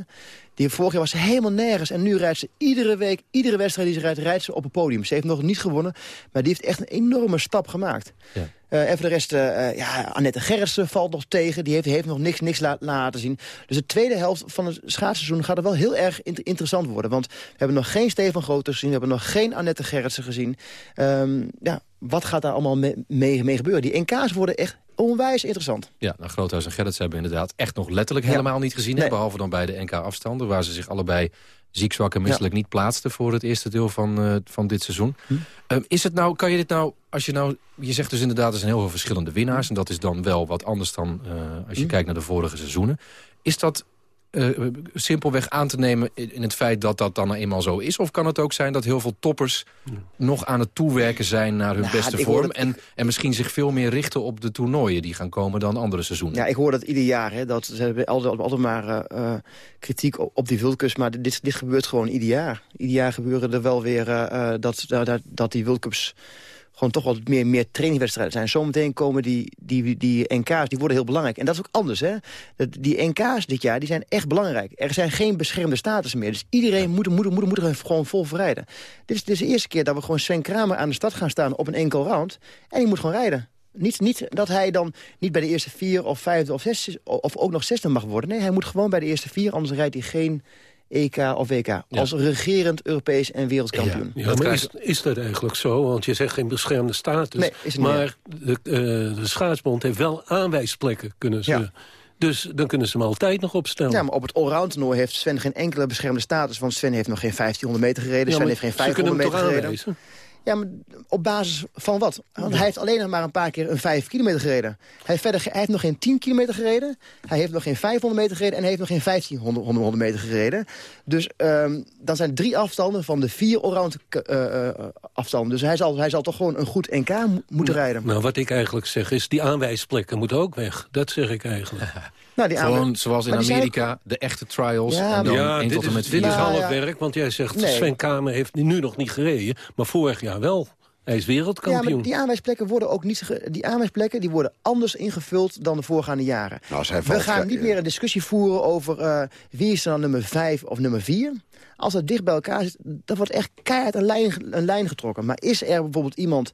Die vorig jaar was ze helemaal nergens. En nu rijdt ze iedere week, iedere wedstrijd die ze rijdt, rijdt ze op het podium. Ze heeft nog niet gewonnen, maar die heeft echt een enorme stap gemaakt. Ja. Uh, en voor de rest, uh, ja, Annette Gerritsen valt nog tegen. Die heeft, heeft nog niks, niks la laten zien. Dus de tweede helft van het schaatsseizoen gaat er wel heel erg inter interessant worden. Want we hebben nog geen Stefan Grooters gezien. We hebben nog geen Annette Gerritsen gezien. Um, ja, wat gaat daar allemaal mee, mee, mee gebeuren? Die NK's worden echt onwijs interessant. Ja, nou, Groothuis en Gerrits hebben inderdaad echt nog letterlijk ja. helemaal niet gezien. Nee. Behalve dan bij de NK-afstanden, waar ze zich allebei ziek, zwak en misselijk ja. niet plaatsten... voor het eerste deel van, uh, van dit seizoen. Hm? Um, is het nou, kan je dit nou, als je nou... Je zegt dus inderdaad, er zijn heel veel verschillende winnaars... en dat is dan wel wat anders dan uh, als je hm? kijkt naar de vorige seizoenen. Is dat uh, simpelweg aan te nemen in het feit dat dat dan eenmaal zo is? Of kan het ook zijn dat heel veel toppers ja. nog aan het toewerken zijn naar hun nou, beste vorm... Dat... En, en misschien zich veel meer richten op de toernooien die gaan komen dan andere seizoenen? Ja, ik hoor dat ieder jaar. Hè, dat, ze hebben altijd, altijd maar uh, kritiek op, op die wildcups, maar dit, dit gebeurt gewoon ieder jaar. Ieder jaar gebeuren er wel weer uh, dat, dat, dat die wildcups gewoon toch wat meer, meer trainingwedstrijden zijn. Zometeen komen die, die, die NK's, die worden heel belangrijk. En dat is ook anders, hè. Die NK's dit jaar, die zijn echt belangrijk. Er zijn geen beschermde status meer. Dus iedereen moet, moet, moet, moet er gewoon vol voor rijden. Dit is, de eerste keer dat we gewoon Sven Kramer aan de stad gaan staan op een enkel round. En die moet gewoon rijden. Niet, niet dat hij dan niet bij de eerste vier of vijfde of zesde of ook nog zesde mag worden. Nee, hij moet gewoon bij de eerste vier, anders rijdt hij geen EK of WK. Als regerend Europees en wereldkampioen. Ja, maar is, is dat eigenlijk zo? Want je zegt geen beschermde status. Nee, is het niet, maar de, eh, de schaatsbond heeft wel aanwijsplekken kunnen ze. Ja. Dus dan kunnen ze hem altijd nog opstellen. Ja, maar op het allround toernooi heeft Sven geen enkele beschermde status. Want Sven heeft nog geen 1500 meter gereden. Ja, Sven heeft geen ze kunnen 500 hem meter toch gereden. aanwijzen? Ja, maar op basis van wat? Want hij heeft alleen nog maar een paar keer een 5 kilometer gereden. Hij heeft, verder, hij heeft nog geen 10 kilometer gereden. Hij heeft nog geen 500 meter gereden. En hij heeft nog geen 1500 100 meter gereden. Dus ehm, dan zijn drie afstanden van de vier allround eh, eh, afstanden. Dus hij zal, hij zal toch gewoon een goed NK mo- moeten rijden. Nou, wat ik eigenlijk zeg is, die aanwijsplekken moeten ook weg. Dat zeg ik eigenlijk. Nou, die Gewoon zoals in Maar Amerika, de echte trials. Ja, en dan ja, één dit is, met dit is half ja. werk, want jij zegt... Nee. Sven Kamer heeft nu nog niet gereden, maar vorig jaar wel. Hij is Ja, wereldkampioen. maar die aanwijsplekken worden ook niet... Die aanwijsplekken die worden anders ingevuld dan de voorgaande jaren. Nou, als hij We valt, gaan ja, niet ja. meer een discussie voeren over eh, wie is er dan nummer 5 of nummer 4. Als dat dicht bij elkaar zit, dan wordt echt keihard een lijn, een lijn getrokken. Maar is er bijvoorbeeld iemand,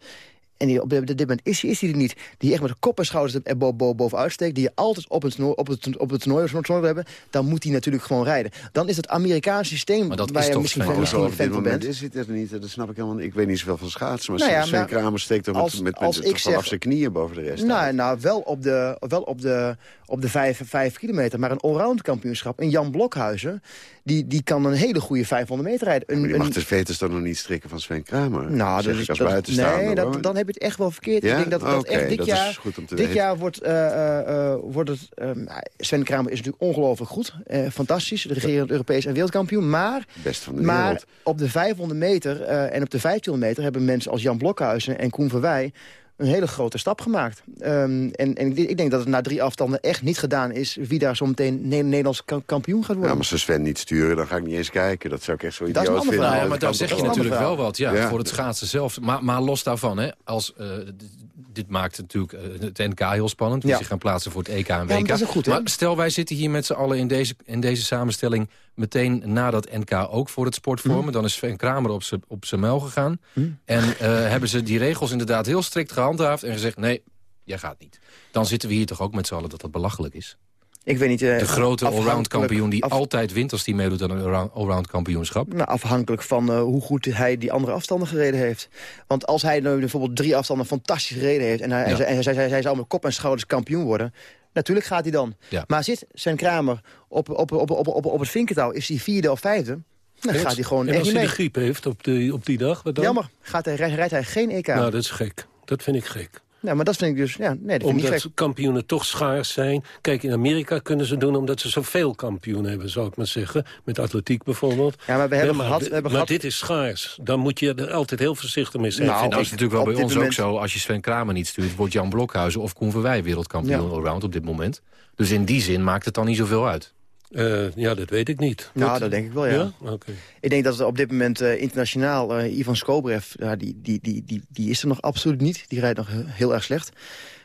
en die op dit dit moment is, is die er niet... die echt met de kop en schouders er bo bo bovenuit steekt... die je altijd op het toernooi, op het, op het toernooi wil hebben... dan moet die natuurlijk gewoon rijden. Dan is het Amerikaanse systeem Maar dat waar je misschien, van- misschien een op fan van moment bent. is het er niet. Dat snap ik helemaal niet. Ik weet niet zoveel van schaatsen. Maar Nou ja, Kramer steekt er met, als- met, met, als met- ik vanaf zeg- zijn knieën boven de rest. Nou, nou wel op de, wel op de, op de vijf, vijf kilometer. Maar een allround kampioenschap. En Jan Blokhuizen, die, die kan een hele goede 500 meter rijden. Een, je mag een- de veters dan nog niet strikken van Sven Kramer. nou, dat is, als dat-. Nee, dat, dan heb je het echt wel verkeerd. Ja? Ik denk dat, dat echt dit dat jaar, dit weten. jaar wordt, eh, eh, eh, wordt het... ehm, Sven Kramer is natuurlijk ongelooflijk goed. Fantastisch, de regerend Europees en wereldkampioen. Maar, Best van de maar wereld. op de 500 meter en op de 1500 meter... hebben mensen als Jan Blokhuizen en Koen Verwij een hele grote stap gemaakt. Ehm, en en ik, ik denk dat het na drie afstanden echt niet gedaan is... wie daar zo meteen Ne- Nederlands ka- kampioen gaat worden. Ja, maar als ze Sven niet sturen, dan ga ik niet eens kijken. Dat zou ik echt zo Dat is een idioot ander vinden. verhaal. Ja, maar daar zeg je natuurlijk wel wat, ja, Ja. voor het schaatsen zelf. Maar, maar los daarvan, hè, als, eh, d- dit maakt natuurlijk eh, het NK heel spannend... wie Ja. zich gaan plaatsen voor het EK en WK. maar dat is ook goed, maar stel, wij zitten hier met z'n allen in deze, in deze samenstelling... meteen na dat NK ook voor het sportvormen. Mhm. Dan is Sven Kramer op zijn op muil gegaan. En eh, hebben ze die regels inderdaad heel strikt gehandhaafd... en gezegd, nee, jij gaat niet. Dan zitten we hier toch ook met z'n allen dat dat belachelijk is. Ik weet niet... eh, De grote allround kampioen die af- altijd wint... als die meedoet aan een allround- kampioenschap. Nou, afhankelijk van eh, hoe goed hij die andere afstanden gereden heeft. Want als hij nu bijvoorbeeld drie afstanden fantastisch gereden heeft... en hij, Ja. en hij, hij, hij zou met kop en schouders kampioen worden... natuurlijk gaat hij dan. Ja. Maar zit zijn Kramer op, op, op, op, op, op het vinkentouw... is hij vierde of vijfde... dan gaat hij gewoon en als hij mee. de griep heeft op die, op die dag, wat dan? Jammer, gaat hij, rijdt, hij geen EK. Nou, Nou, dat is gek. Dat vind ik gek. Maar dat vind ik dus... Ja, nee, dat vind ik Omdat niet gek. kampioenen toch schaars zijn. Kijk, in Amerika kunnen ze doen omdat ze zoveel kampioenen hebben, zou ik maar zeggen. Met atletiek bijvoorbeeld. Ja, maar we hebben maar, gehad- we hebben maar gehad- dit is schaars. Dan moet je er altijd heel voorzichtig mee zijn. Nou, dat is natuurlijk wel bij ons moment- ook zo. Als je Sven Kramer niet stuurt, wordt Jan Blokhuizen of Koen Verwij wereldkampioen Ja. allround op dit moment. Dus in die zin maakt het dan niet zoveel uit. Eh, ja, dat weet ik niet. Nou, Moet- dat denk ik wel, ja. Oké. Ik denk dat op dit moment eh, internationaal eh, Ivan Skobrev, ja, die, die, die, die, die is er nog absoluut niet. Die rijdt nog he- heel erg slecht.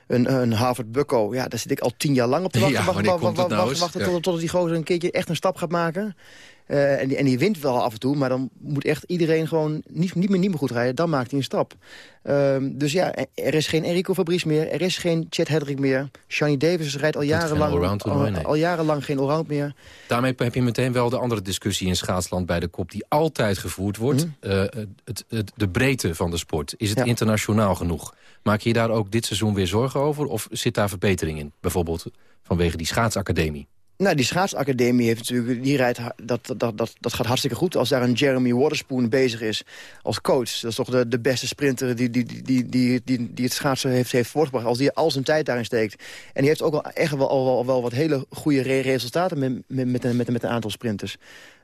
Een, een Harvard Bucko, ja, daar zit ik al tien jaar lang op te wachten. Ja, wachten, wachten, het nou wachten, eens? wachten Ja. tot, tot die gozer een keertje echt een stap gaat maken. Eh, en, die, en die wint wel af en toe, maar dan moet echt iedereen gewoon niet, niet, meer, niet meer goed rijden. Dan maakt hij een stap. Ehm, dus ja, er is geen Enrico Fabrice meer. Er is geen Chad Hedrick meer. Shani Davis rijdt al jarenlang, al, nee. al jarenlang geen allround meer. Daarmee heb je meteen wel de andere discussie in schaatsland bij de kop... die altijd gevoerd wordt. Eh, het, het, de breedte van de sport. Is het Mhm. Ja. internationaal genoeg? Maak je je daar ook dit seizoen weer zorgen over? Of zit daar verbetering in? Bijvoorbeeld vanwege die schaatsacademie. Nou, die schaatsacademie heeft natuurlijk, die rijdt, dat, dat, dat, dat gaat hartstikke goed. Als daar een Jeremy Waterspoon bezig is als coach. Dat is toch de, de beste sprinter die, die, die, die, die, die het schaatsen heeft, heeft voortgebracht. Als die al zijn tijd daarin steekt. En die heeft ook wel echt wel, al wel, wel wat hele goede re- resultaten met, met, met, met, met een aantal sprinters.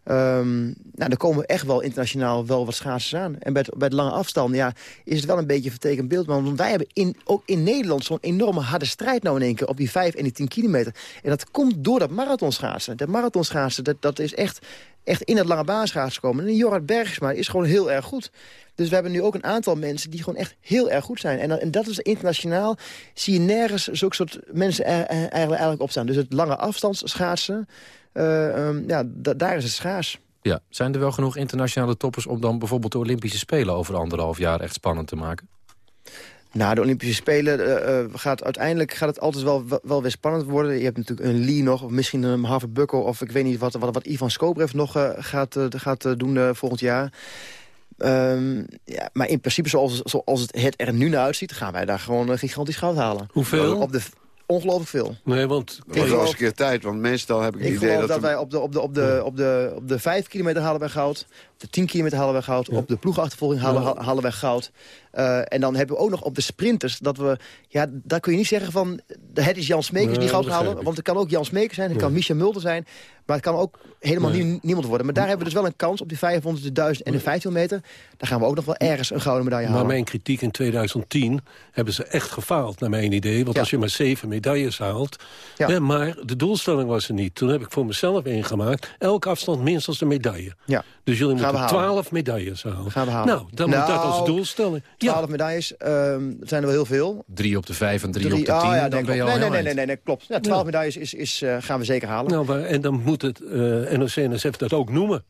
Ehm, nou, er komen echt wel internationaal wel wat schaatsers aan. En bij het, bij lange afstand ja, is het wel een beetje een vertekend beeld. Want wij hebben in, ook in Nederland zo'n enorme harde strijd nou in één keer... op die 5 en die 10 kilometer. En dat komt door dat marathonschaatsen. Dat marathonschaatsen, dat, dat is echt... echt in het lange baanschaats komen. En Jorrit Bergsma is gewoon heel erg goed. Dus we hebben nu ook een aantal mensen die gewoon echt heel erg goed zijn. En, en dat is internationaal, zie je nergens zulke soort mensen er, eigenlijk, eigenlijk op staan. Dus het lange afstandsschaatsen, eh, ehm, ja, da- daar is het schaars. Ja, zijn er wel genoeg internationale toppers... om dan bijvoorbeeld de Olympische Spelen over anderhalf jaar echt spannend te maken? Nou, de Olympische Spelen eh, eh, gaat uiteindelijk gaat het altijd wel, wel, wel weer spannend worden. Je hebt natuurlijk een Lee nog, of misschien een Harvard Bukkel... of ik weet niet wat, wat, wat Ivan Skobrev nog eh, gaat, eh, gaat doen eh, volgend jaar. Ehm, ja, maar in principe, zoals, zoals het, het er nu naar uitziet... gaan wij daar gewoon een gigantisch goud halen. Hoeveel? Op de, ongelooflijk veel. Nee, want... Het wordt wel eens een keer tijd, want meestal heb ik het Ik idee geloof dat... dat er- wij op de, op, de, op, de, op, de, op de 5 kilometer halen wij goud. De 10 kilometer halen wij goud. Op de ploegachtervolging halen, Ja. halen wij goud. Eh, en dan hebben we ook nog op de sprinters dat we... Ja, daar kun je niet zeggen van... Het is Jan Smekers die goud halen. Want het kan ook Jan Smekers zijn. Het kan Ja. Michel Mulder zijn. Maar het kan ook helemaal Nee. nie- niemand worden. Maar daar hebben we dus wel een kans op die 500, de 1000 en de 15 meter. Daar gaan we ook nog wel ergens een gouden medaille Maar halen. mijn kritiek in 2010 hebben ze echt gefaald, naar mijn idee. Want Ja. als je maar zeven medailles haalt... Hè, maar de doelstelling was er niet. Toen heb ik voor mezelf ingemaakt... elke afstand minstens een medaille. Ja. Dus jullie Gaan we halen. 12 medailles halen. Gaan we halen. Nou, dan moet dat als Nou, doelstelling. 12 medailles, ehm, zijn er wel heel veel. Drie op de vijf en drie, Drie- op de tien, ja, dan ben je al nee, nee, nee, nee, nee, klopt. Ja, 12 Ja. medailles is, is, eh, gaan we zeker halen. Nou, maar- en dan moet het eh NOC-NSF dat ook noemen.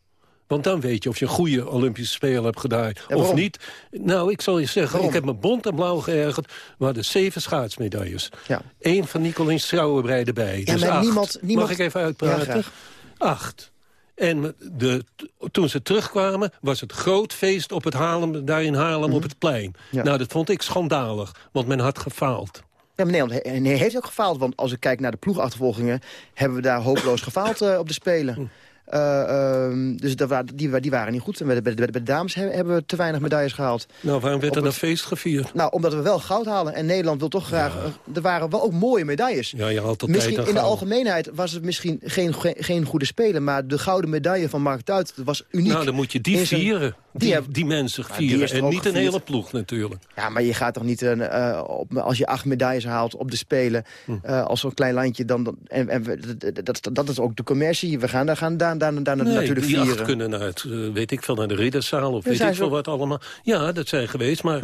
Want dan weet je of je een goede Olympische Spelen hebt gedaan of niet. Nou, ik zal je zeggen, Waarom? ik heb me bont en blauw geërgerd. We hadden zeven schaatsmedailles. Ja. Eén van Nicolien Strouwenbrei erbij. Ja, dus maar acht. niemand- niemand- Mag ik even Ja, uitpraten? graag. acht. En de, toen ze terugkwamen, was het groot feest op het Haarlem, daar in Haarlem op het plein. Mhm. Ja. Nou, dat vond ik schandalig, want men had gefaald. Ja, maar Nederland he- en hij heeft ook gefaald. Want als ik kijk naar de ploegachtervolgingen... hebben we daar hopeloos gefaald eh, op de Spelen. Eh, ehm, dus dat die, die waren niet goed. En bij de, bij de, bij de dames he- hebben we te weinig medailles gehaald. Nou, waarom werd er het- een feest gevierd? Nou, omdat we wel goud halen. En Nederland wil toch graag... Er waren wel ook mooie medailles. Ja, je haalt altijd Misschien in de algemeenheid was het misschien geen, geen, geen goede speler. Maar de gouden medaille van Mark Tuit was uniek. Nou, dan moet je die zijn- vieren. Die, Die die, mensen die vieren. er En niet een hele ploeg natuurlijk. Ja, maar je gaat toch niet een, eh, op, als je acht medailles haalt op de Spelen Hm. eh, als zo'n klein landje, dan, dan en, en we- dat, dat, dat is ook de commercie. We gaan daar, gaan daar, daar, daar Nee, natuurlijk die vieren. kunnen naar het, weet ik veel, naar de ridderzaal of Ja, weet ik veel wat allemaal. Ja, dat zijn geweest, maar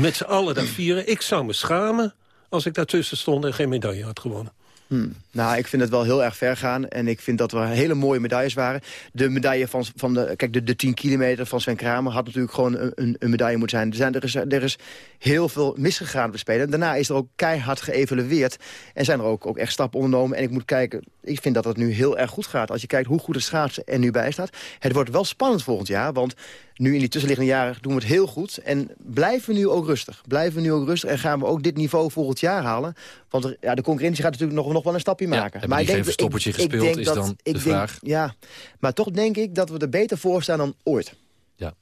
met z'n allen daar vieren. Ik zou me schamen als ik daartussen stond en geen medaille had gewonnen. Hmm. Nou, ik vind het wel heel erg ver gaan. En ik vind dat er hele mooie medailles waren. De medaille van, van de, kijk, de, de 10 kilometer van Sven Kramer had natuurlijk gewoon een, een, medaille moeten zijn. Er, zijn er, is, er is heel veel misgegaan de Spelen. Daarna is er ook keihard geëvalueerd. En zijn er ook, ook echt stappen ondernomen. En ik moet kijken, ik vind dat het nu heel erg goed gaat. Als je kijkt hoe goed het schaatsen er nu bij staat. Het wordt wel spannend volgend jaar. Want nu in die tussenliggende jaren doen we het heel goed. En blijven we nu ook rustig. Blijven we nu ook rustig. En gaan we ook dit niveau volgend jaar halen. Want ja, de concurrentie gaat natuurlijk nog, nog wel een stapje maken. geen verstoppertje ik gespeeld, is dat- dan de denk- vraag. Ja, maar toch denk ik dat we er beter voor staan dan ooit. Ja.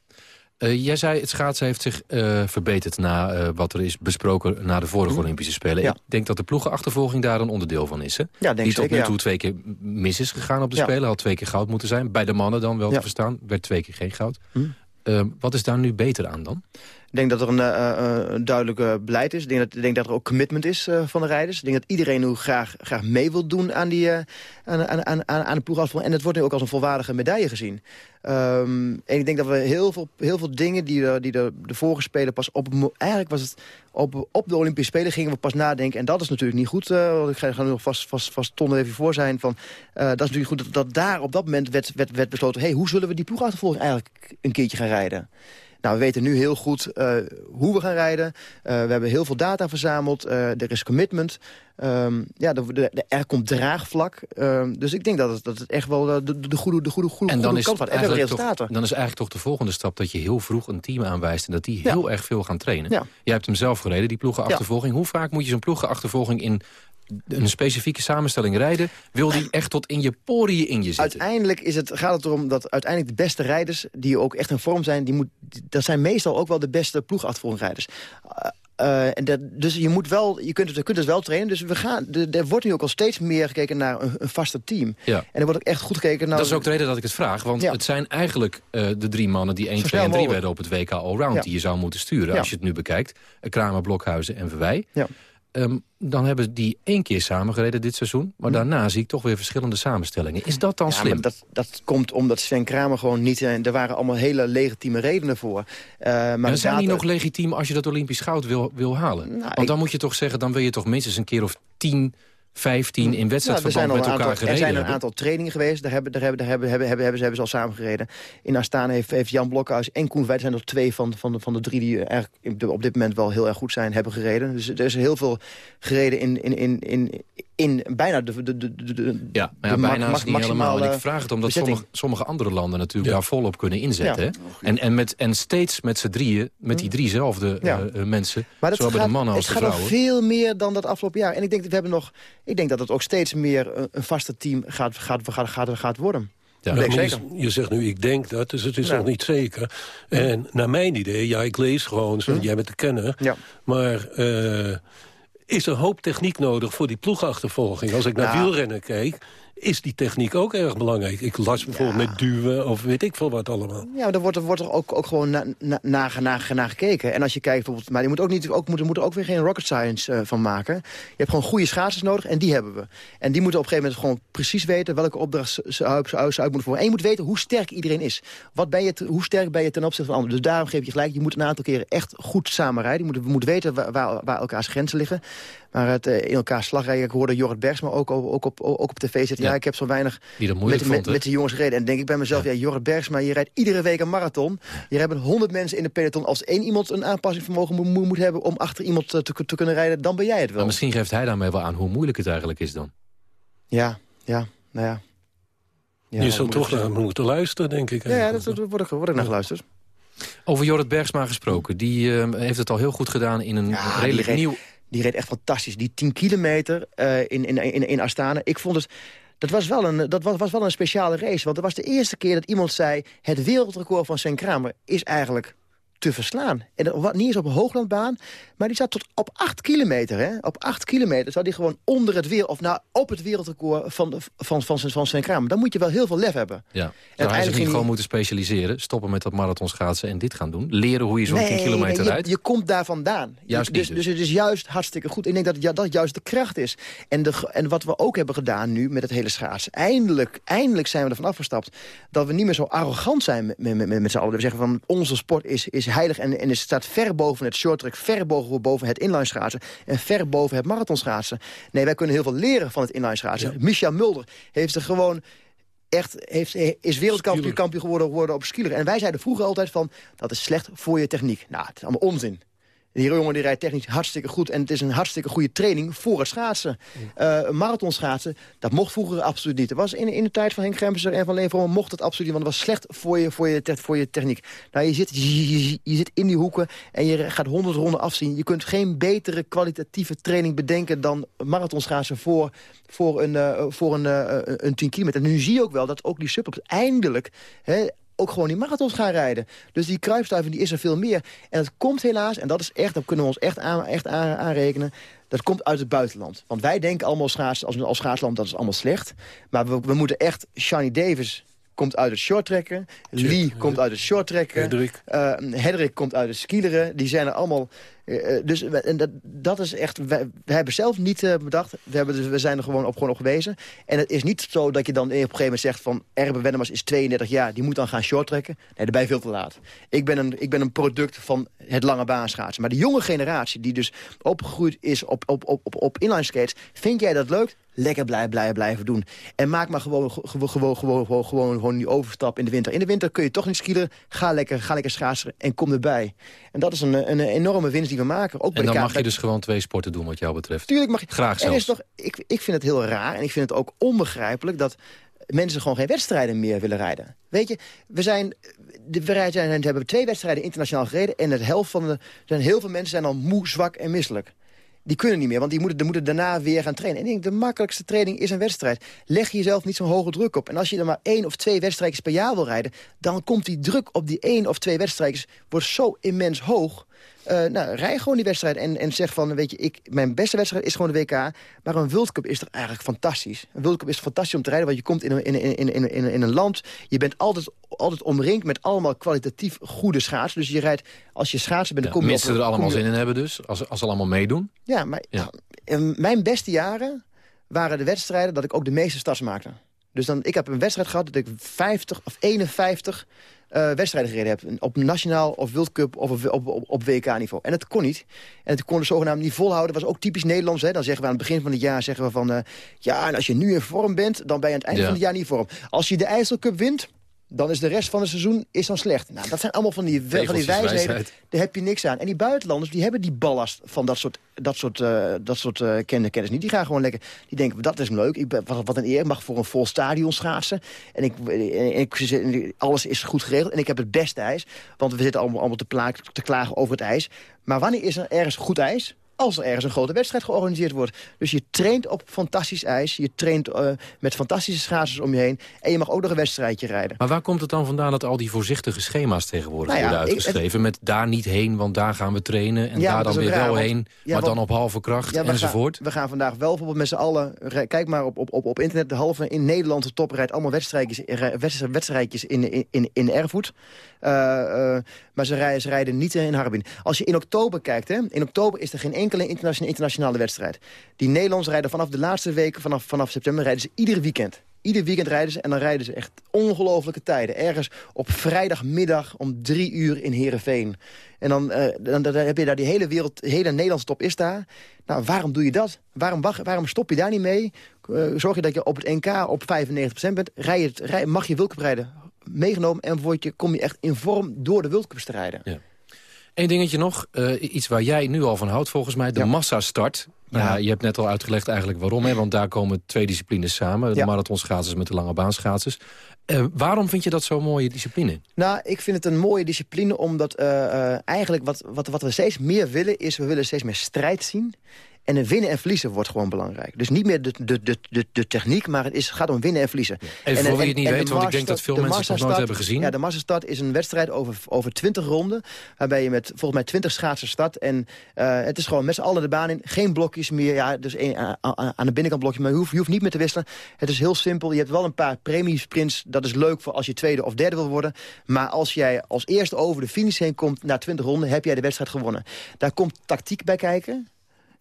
Eh, jij zei, het schaatsen heeft zich eh, verbeterd na eh, wat er is besproken na de vorige Olympische Spelen. Mhm. Ja. Ik denk dat de ploegenachtervolging daar een onderdeel van is. Hè? denk Die tot nu ja. toe twee keer mis is gegaan op de Ja. Spelen. Had twee keer goud moeten zijn. Bij de mannen dan wel Ja. te verstaan. Werd twee keer geen goud. Hm. Eh, wat is daar nu beter aan dan? Ik denk dat er een, eh, eh, een duidelijk eh, beleid is. Ik denk, dat, ik denk dat er ook commitment is eh, van de rijders. Ik denk dat iedereen nu graag, graag mee wil doen aan, die, eh, aan, aan, aan, aan de ploegafval. En het wordt nu ook als een volwaardige medaille gezien. Ehm, en ik denk dat we heel veel, heel veel dingen die, die er de vorige spelen pas op... Eigenlijk was het op, op de Olympische Spelen gingen we pas nadenken. En dat is natuurlijk niet goed. want ik ga, nog vast, vast, vast Ton er even voor zijn. Van, dat is natuurlijk goed dat, dat daar op dat moment werd, werd, werd besloten... Hey, hoe zullen we die ploegachtervolging eigenlijk een keertje gaan rijden? Nou, we weten nu heel goed eh, hoe we gaan rijden. Eh, we hebben heel veel data verzameld. Eh, er is commitment. Ehm, ja, de, er komt draagvlak. Ehm, dus ik denk dat het, dat het echt wel de, de, goede, de goede, goede, En dan goede is, kant gaat. En we hebben eigenlijk toch, resultaten. dan is eigenlijk toch de volgende stap dat je heel vroeg een team aanwijst... en dat die heel erg veel gaan trainen. Ja. Jij hebt hem zelf gereden, die ploegenachtervolging. Hoe vaak moet je zo'n ploegenachtervolging in een specifieke samenstelling rijden? Wil die echt tot in je poriën in je zitten? Uiteindelijk is het, gaat het erom dat uiteindelijk de beste rijders... die ook echt in vorm zijn, die moet, dat zijn meestal ook wel de beste ploegachtervolgrijders. Uh, uh, en dat, dus je, moet wel, je kunt het, je kunt het wel trainen. Dus we gaan, er wordt nu ook al steeds meer gekeken naar een, een vaste team. Ja. En er wordt ook echt goed gekeken naar... dat is ook de reden dat ik het vraag. Want Ja. het zijn eigenlijk uh, de drie mannen die 1, Zo 2 en snel 3 mogelijk. werden op het WK Allround... Ja. die je zou moeten sturen als je het nu bekijkt. Kramer, Blokhuizen en Verwij. Ja. Ehm, dan hebben die één keer samengereden dit seizoen. Maar daarna zie ik toch weer verschillende samenstellingen. Is dat dan Ja, slim? maar dat, dat komt omdat Sven Kramer gewoon niet... En er waren allemaal hele legitieme redenen voor. Eh, maar zijn die nog legitiem als je dat Olympisch goud wil, wil halen? Nou, Want ik- dan moet je toch zeggen, dan wil je toch minstens een keer of 10, 15 in Nou, er wedstrijdverband al met elkaar aantal, gereden Er zijn een aantal trainingen geweest. Daar hebben, daar hebben, daar hebben, hebben, hebben, hebben, ze, hebben ze al samengereden. In Astana heeft, heeft Jan Blokhuis en Koen Wijd... zijn er twee van, van, de, van de drie die eigenlijk op dit moment wel heel erg goed zijn... hebben gereden. Dus er is heel veel gereden in, in, in, in, in bijna de, de, de, de, de Ja, maar ja, de bijna ma- het niet helemaal. En ik vraag het omdat sommige, sommige andere landen natuurlijk daar volop kunnen inzetten. Ja. En, en, met, en steeds met z'n drieën, met die driezelfde Ja. eh, eh, mensen, Maar zowel bij gaat, de mannen als het de gaat vrouwen. al veel meer dan dat afgelopen jaar. En ik denk, dat we hebben nog, ik denk dat het ook steeds meer een, een vaste team gaat, gaat, gaat, gaat, gaat worden. Ja, je, zeker. je zegt nu, ik denk dat, dus het is Ja. nog niet zeker. En naar mijn idee, ja, ik lees gewoon, zo, jij bent de kenner. Ja. Maar eh, is er een hoop techniek nodig voor die ploegachtervolging? Als ik naar wielrennen kijk, is die techniek ook erg belangrijk. Ik las bijvoorbeeld met duwen of weet ik veel wat allemaal. Ja, maar daar wordt, er wordt er ook, ook gewoon naar na, na, na, na gekeken. En als je kijkt bijvoorbeeld... Maar je moet ook niet, ook, moet, moet er ook weer geen rocket science eh, van maken. Je hebt gewoon goede schaatsers nodig en die hebben we. En die moeten op een gegeven moment gewoon precies weten... welke opdracht ze, ze uit, ze uit moeten voeren. En je moet weten hoe sterk iedereen is. Wat ben je te- hoe sterk ben je ten opzichte van anderen. Dus daarom geef je gelijk. Je moet een aantal keren echt goed samenrijden. Je moet, je moet weten waar, waar, waar elkaars grenzen liggen. Maar het eh, in elkaar slag rijden. Ik hoorde Jorrit Bergsma ook, ook, ook, op, ook op tv zitten. Ja, Ja. ik heb zo weinig met, vond, met, de jongens gereden. En denk ik bij mezelf, ja, Jorrit Bergsma, je rijdt iedere week een marathon. Je hebt honderd mensen in de peloton. Als één iemand een aanpassingsvermogen moet, moet, hebben om achter iemand eh, te, te kunnen rijden, dan ben jij het wel. Maar misschien geeft hij daarmee wel aan hoe moeilijk het eigenlijk is dan. Ja, ja, nou ja. Ja, je zou toch naar moeten luisteren, denk ik. Ja, ja, dat, dat wordt, er, wordt er naar geluisterd. Over Jorrit Bergsma gesproken. Die eh, heeft het al heel goed gedaan in een Ja, redelijk nieuw... Die reed echt fantastisch. Die 10 kilometer eh, in, in, in, in Astana. Ik vond het... Dat was, wel een, dat was, was wel een speciale race. Want het was de eerste keer dat iemand zei... het wereldrecord van Sven Kramer is eigenlijk te verslaan. En was niet eens op een hooglandbaan, maar die zat tot op 8 kilometer. Hè? Op 8 kilometer zat hij gewoon onder het wereld... of nou, op het wereldrecord van, van, van, van, van Sven Kramer. Dan moet je wel heel veel lef hebben. Ja. Zou hij zich niet gewoon moeten specialiseren? Stoppen met dat marathonschaatsen en dit gaan doen? Leren hoe je zo'n 10 kilometer rijdt? je komt daar vandaan. Juist dus, niet dus. dus. het is juist hartstikke goed. Ik denk dat ja, dat juist de kracht is. En, de, en wat we ook hebben gedaan nu met het hele schaatsen. Eindelijk, eindelijk zijn we ervan afgestapt. Dat we niet meer zo arrogant zijn met, met, met, met z'n allen. We zeggen van onze sport is, is heilig en, en het staat ver boven het shorttrack. Ver boven, boven het inline schaatsen. En ver boven het marathonschaatsen. Nee, wij kunnen heel veel leren van het inline schaatsen. Micha Mulder heeft er gewoon echt heeft, is wereldkampioen kampioen geworden, geworden op skieler. En wij zeiden vroeger altijd van, dat is slecht voor je techniek. Nou, het is allemaal onzin. Die jongen die rijdt technisch hartstikke goed. En het is een hartstikke goede training voor het schaatsen. Eh marathon schaatsen, dat mocht vroeger absoluut niet. Dat was in, in de tijd van Henk Gemser en van Leen Vroomen mocht het absoluut niet. Want het was slecht voor je, voor je, voor je techniek. Nou, je zit, je, zit in die hoeken en je gaat honderd ronden afzien. Je kunt geen betere kwalitatieve training bedenken... dan marathonschaatsen voor, voor, een, eh, voor een, eh, een 10 kilometer. En nu zie je ook wel dat ook die subtops eindelijk... Hè, ook gewoon die marathons gaan rijden. Dus die kruipstuiving die is er veel meer. En het komt helaas, en dat is echt, dat kunnen we ons echt, aan, echt aan, aanrekenen... dat komt uit het buitenland. Want wij denken allemaal schaats, als, als schaatsland dat is allemaal slecht. Maar we, we moeten echt... Shani Davis komt uit het shorttrekken. Lee komt uit het shorttrekken. Hedrick. Eh, Hedrick komt uit het skileren. Die zijn er allemaal... eh, eh, dus en dat, dat is echt... We hebben zelf niet eh, bedacht. We, hebben dus, we zijn er gewoon op, gewoon op gewezen. En het is niet zo dat je dan op een gegeven moment zegt van... Erbe Wennemars is 32 jaar, die moet dan gaan shorttrekken. Nee, daar ben je veel te laat. Ik ben, een, ik ben een product van het lange baan schaatsen. Maar de jonge generatie die dus opgegroeid is op, op, op, op, op vind jij dat leuk? Lekker blij, blij, blijven doen. En maak maar gewoon, gewoon, gewoon, gewoon, gewoon, gewoon, gewoon die overstap in de winter. In de winter kun je toch niet skielen. Ga lekker, ga lekker schaatsen en kom erbij. En dat is een, een enorme winst die we maken. Ook bij En dan de mag je dus gewoon twee sporten doen wat jou betreft. Tuurlijk mag je. Graag Er is zelfs. toch, ik, ik vind het heel raar en ik vind het ook onbegrijpelijk... dat mensen gewoon geen wedstrijden meer willen rijden. Weet je, we zijn... De, we, rijden, we hebben twee wedstrijden internationaal gereden... en het helft van de... zijn heel veel mensen zijn al moe, zwak en misselijk. Die kunnen niet meer, want die moeten, die moeten daarna weer gaan trainen. En ik denk, de makkelijkste training is een wedstrijd. Leg jezelf niet zo'n hoge druk op. En als je er maar één of twee wedstrijdjes per jaar wil rijden... dan komt die druk op die één of twee wedstrijdjes wordt zo immens hoog... Uh, nou, rij gewoon die wedstrijd en, en zeg van, weet je, ik, mijn beste wedstrijd is gewoon de WK. Maar een World Cup is toch eigenlijk fantastisch. Een World Cup is fantastisch om te rijden, want je komt in een, in, in, in, in, in een land. Je bent altijd, altijd omringd met allemaal kwalitatief goede schaatsen. Dus je rijdt, als je schaatsen bent, ja, kom je er allemaal zin in hebben dus, als, als ze allemaal meedoen. Ja, maar ja. mijn beste jaren waren de wedstrijden dat ik ook de meeste starts maakte. Dus dan, ik heb een wedstrijd gehad dat ik 50 of 51 uh, wedstrijden gereden heb. Op nationaal of World Cup of op, op, op WK-niveau. En het kon niet. En het kon de zogenaamd niet volhouden. Dat was ook typisch Nederlands. Hè. Dan zeggen we aan het begin van het jaar zeggen we van... Uh, ja, en als je nu in vorm bent, dan ben je aan het eind Ja. van het jaar niet in vorm. Als je de IJsselcup wint, dan is de rest van het seizoen is dan slecht. Nou, dat zijn allemaal van die, van die wijsheden. Daar heb je niks aan. En die buitenlanders, die hebben die ballast van dat soort, dat soort, eh, dat soort eh, ken- kennis niet. Die gaan gewoon lekker, die denken, dat is leuk. Ik ben, wat, wat een eer, ik mag voor een vol stadion schaatsen. En ik, en ik, alles is goed geregeld. En ik heb het beste ijs. Want we zitten allemaal, allemaal te, te klagen over het ijs. Maar wanneer is er ergens goed ijs? Als er ergens een grote wedstrijd georganiseerd wordt. Dus je traint op fantastisch ijs. Je traint eh, met fantastische schaatsers om je heen. En je mag ook nog een wedstrijdje rijden. Maar waar komt het dan vandaan dat al die voorzichtige schema's tegenwoordig Nou ja, worden ik- uitgeschreven? Met daar niet heen, want daar gaan we trainen. En Ja, daar dan weer raar, wel want- heen, ja, maar want- dan op halve kracht we enzovoort. Gaan, we gaan vandaag wel bijvoorbeeld met z'n allen... Kijk maar op, op, op, op internet, de halve in Nederland de top rijdt allemaal wedstrijdjes, rij- wedst- wedstrijdjes in, in, in, in Erfurt. Eh, eh, maar ze rijden, ze rijden niet in Harbin. Als je in oktober kijkt, hè, in oktober is er geen enkele internationale, internationale wedstrijd. Die Nederlanders rijden vanaf de laatste weken, vanaf, vanaf september, rijden ze ieder weekend. Ieder weekend rijden ze en dan rijden ze echt ongelofelijke tijden. Ergens op vrijdagmiddag om drie uur in Heerenveen. En dan, eh, dan, dan heb je daar die hele wereld, hele Nederlandse top is daar. Nou, waarom doe je dat? Waarom, wacht, waarom stop je daar niet mee? Eh, zorg je dat je op het NK op 95% bent? Rij rij, mag je World Cup rijden? Meegenomen en word je, kom je echt in vorm door de World Cup te rijden. Eén dingetje nog, eh, iets waar jij nu al van houdt volgens mij, de massastart. Ja. je hebt net al uitgelegd eigenlijk waarom, hè, want daar komen twee disciplines samen. De Ja. marathonschaatsers met de lange baanschaatsers. Eh, waarom vind je dat zo'n mooie discipline? Nou, ik vind het een mooie discipline, omdat eh, eigenlijk wat, wat, wat we steeds meer willen... is we willen steeds meer strijd zien. En een winnen en verliezen wordt gewoon belangrijk. Dus niet meer de, de, de, de, de techniek, maar het is, gaat om winnen en verliezen. Even en, voor wie het niet en weet, want ik denk dat veel de mensen het nog nooit hebben gezien. Ja, de Massastart is een wedstrijd over, over 20 ronden. Waarbij je met volgens mij 20 schaatsers start. En eh, het is gewoon met z'n allen de baan in. Geen blokjes meer. Ja, dus a- a- aan de binnenkant blokjes. Maar je hoeft, je hoeft niet meer te wisselen. Het is heel simpel. Je hebt wel een paar premiesprints. Dat is leuk voor als je tweede of derde wil worden. Maar als jij als eerste over de finish heen komt na 20 ronden... heb jij de wedstrijd gewonnen. Daar komt tactiek bij kijken.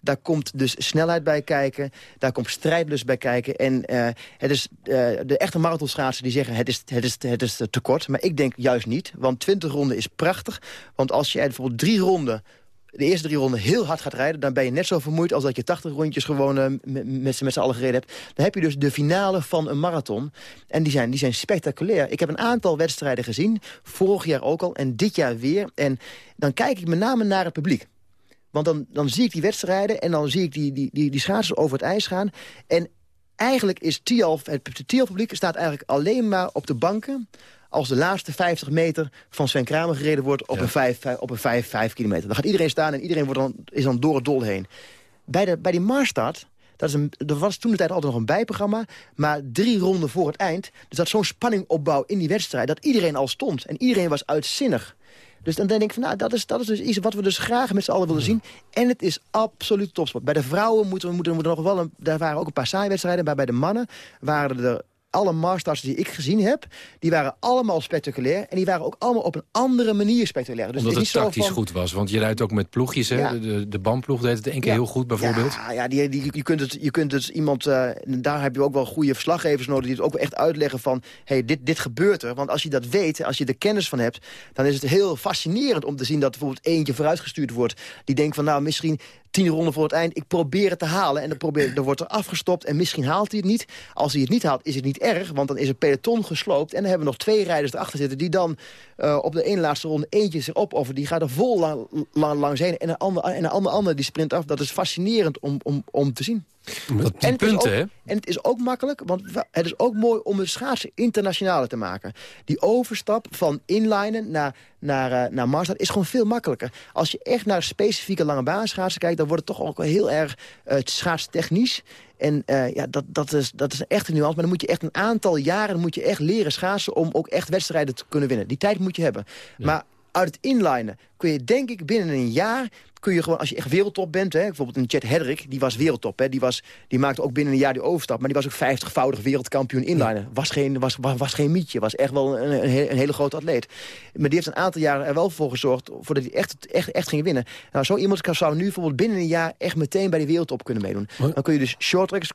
Daar komt dus snelheid bij kijken. Daar komt strijdlust bij kijken. En eh, het is eh, de echte marathonschaatsen die zeggen het is, het, is, het is te kort. Maar ik denk juist niet. Want 20 ronden is prachtig. Want als jij bijvoorbeeld drie ronden de eerste drie ronden heel hard gaat rijden... dan ben je net zo vermoeid als dat je 80 rondjes gewoon eh, met, met z'n allen gereden hebt. Dan heb je dus de finale van een marathon. En die zijn, die zijn spectaculair. Ik heb een aantal wedstrijden gezien. Vorig jaar ook al en dit jaar weer. En dan kijk ik met name naar het publiek. Want dan, dan zie ik die wedstrijden en dan zie ik die, die, die, die schaatsers over het ijs gaan. En eigenlijk is Tialf, het Tialf-publiek staat eigenlijk alleen maar op de banken... als de laatste 50 meter van Sven Kramer gereden wordt op een 5, op een 5, 5 kilometer. Dan gaat iedereen staan en iedereen wordt dan, is dan door het dol heen. Bij, de, bij die Marsstart, dat is een, er was toen de tijd altijd nog een bijprogramma... maar drie ronden voor het eind. Dus dat zo'n spanningopbouw in die wedstrijd... dat iedereen al stond en iedereen was uitzinnig. Dus dan denk ik van, nou, dat is, dat is dus iets wat we dus graag met z'n allen willen zien. En het is absoluut topsport. Bij de vrouwen moeten we moeten, moeten nog wel een, daar waren ook een paar saaie wedstrijden. Maar bij de mannen waren er alle Marsstars die ik gezien heb... die waren allemaal spectaculair. En die waren ook allemaal op een andere manier spectaculair. Dus Omdat het is tactisch van- goed was. Want je rijdt ook met ploegjes. Hè? Ja. De, de, bandploeg deed het één keer Ja. heel goed bijvoorbeeld. Ja, ja die, die, je, kunt het, je kunt het iemand... eh, daar heb je ook wel goede verslaggevers nodig... die het ook echt uitleggen van... hey, dit, dit gebeurt er. Want als je dat weet, als je er kennis van hebt... dan is het heel fascinerend om te zien dat bijvoorbeeld eentje vooruitgestuurd wordt. Die denkt van, nou, misschien tien ronden voor het eind... ik probeer het te halen en dan, probeer, dan wordt er afgestopt... en misschien haalt hij het niet. Als hij het niet haalt, is het niet erg... want dan is het peloton gesloopt... en dan hebben we nog twee rijders erachter zitten... die dan eh, op de ene laatste ronde eentje zich opofferen. Die gaat er vol lang, lang, langs heen. En een ander, en een ander, ander die sprint af. Dat is fascinerend om, om, om te zien. Dat, die En het, punten, ook, hè? en het is ook makkelijk, want wa- het is ook mooi om het schaatsen internationaler te maken. Die overstap van inlinen naar, naar, eh, naar Marsstart is gewoon veel makkelijker. Als je echt naar specifieke lange baan schaatsen kijkt... dan wordt het toch ook wel heel erg uh, schaatstechnisch. En uh, ja, dat, dat, is, dat is een echte nuance. Maar dan moet je echt een aantal jaren moet je echt leren schaatsen... om ook echt wedstrijden te kunnen winnen. Die tijd moet je hebben. Maar uit het inlinen kun je denk ik binnen een jaar kun je gewoon, als je echt wereldtop bent... Hè, bijvoorbeeld een Chet Hedrick, die was wereldtop. Hè, die, was, die maakte ook binnen een jaar die overstap. Maar die was ook 50-voudig wereldkampioen inliner. Was, geen, was, was, was geen mietje, was echt wel een, een, he- een hele grote atleet. Maar die heeft een aantal jaren er wel voor gezorgd... voordat hij echt, echt, echt ging winnen. Nou, zo iemand kan- zou nu bijvoorbeeld binnen een jaar... echt meteen bij die wereldtop kunnen meedoen. Dan kun je dus shorttrackers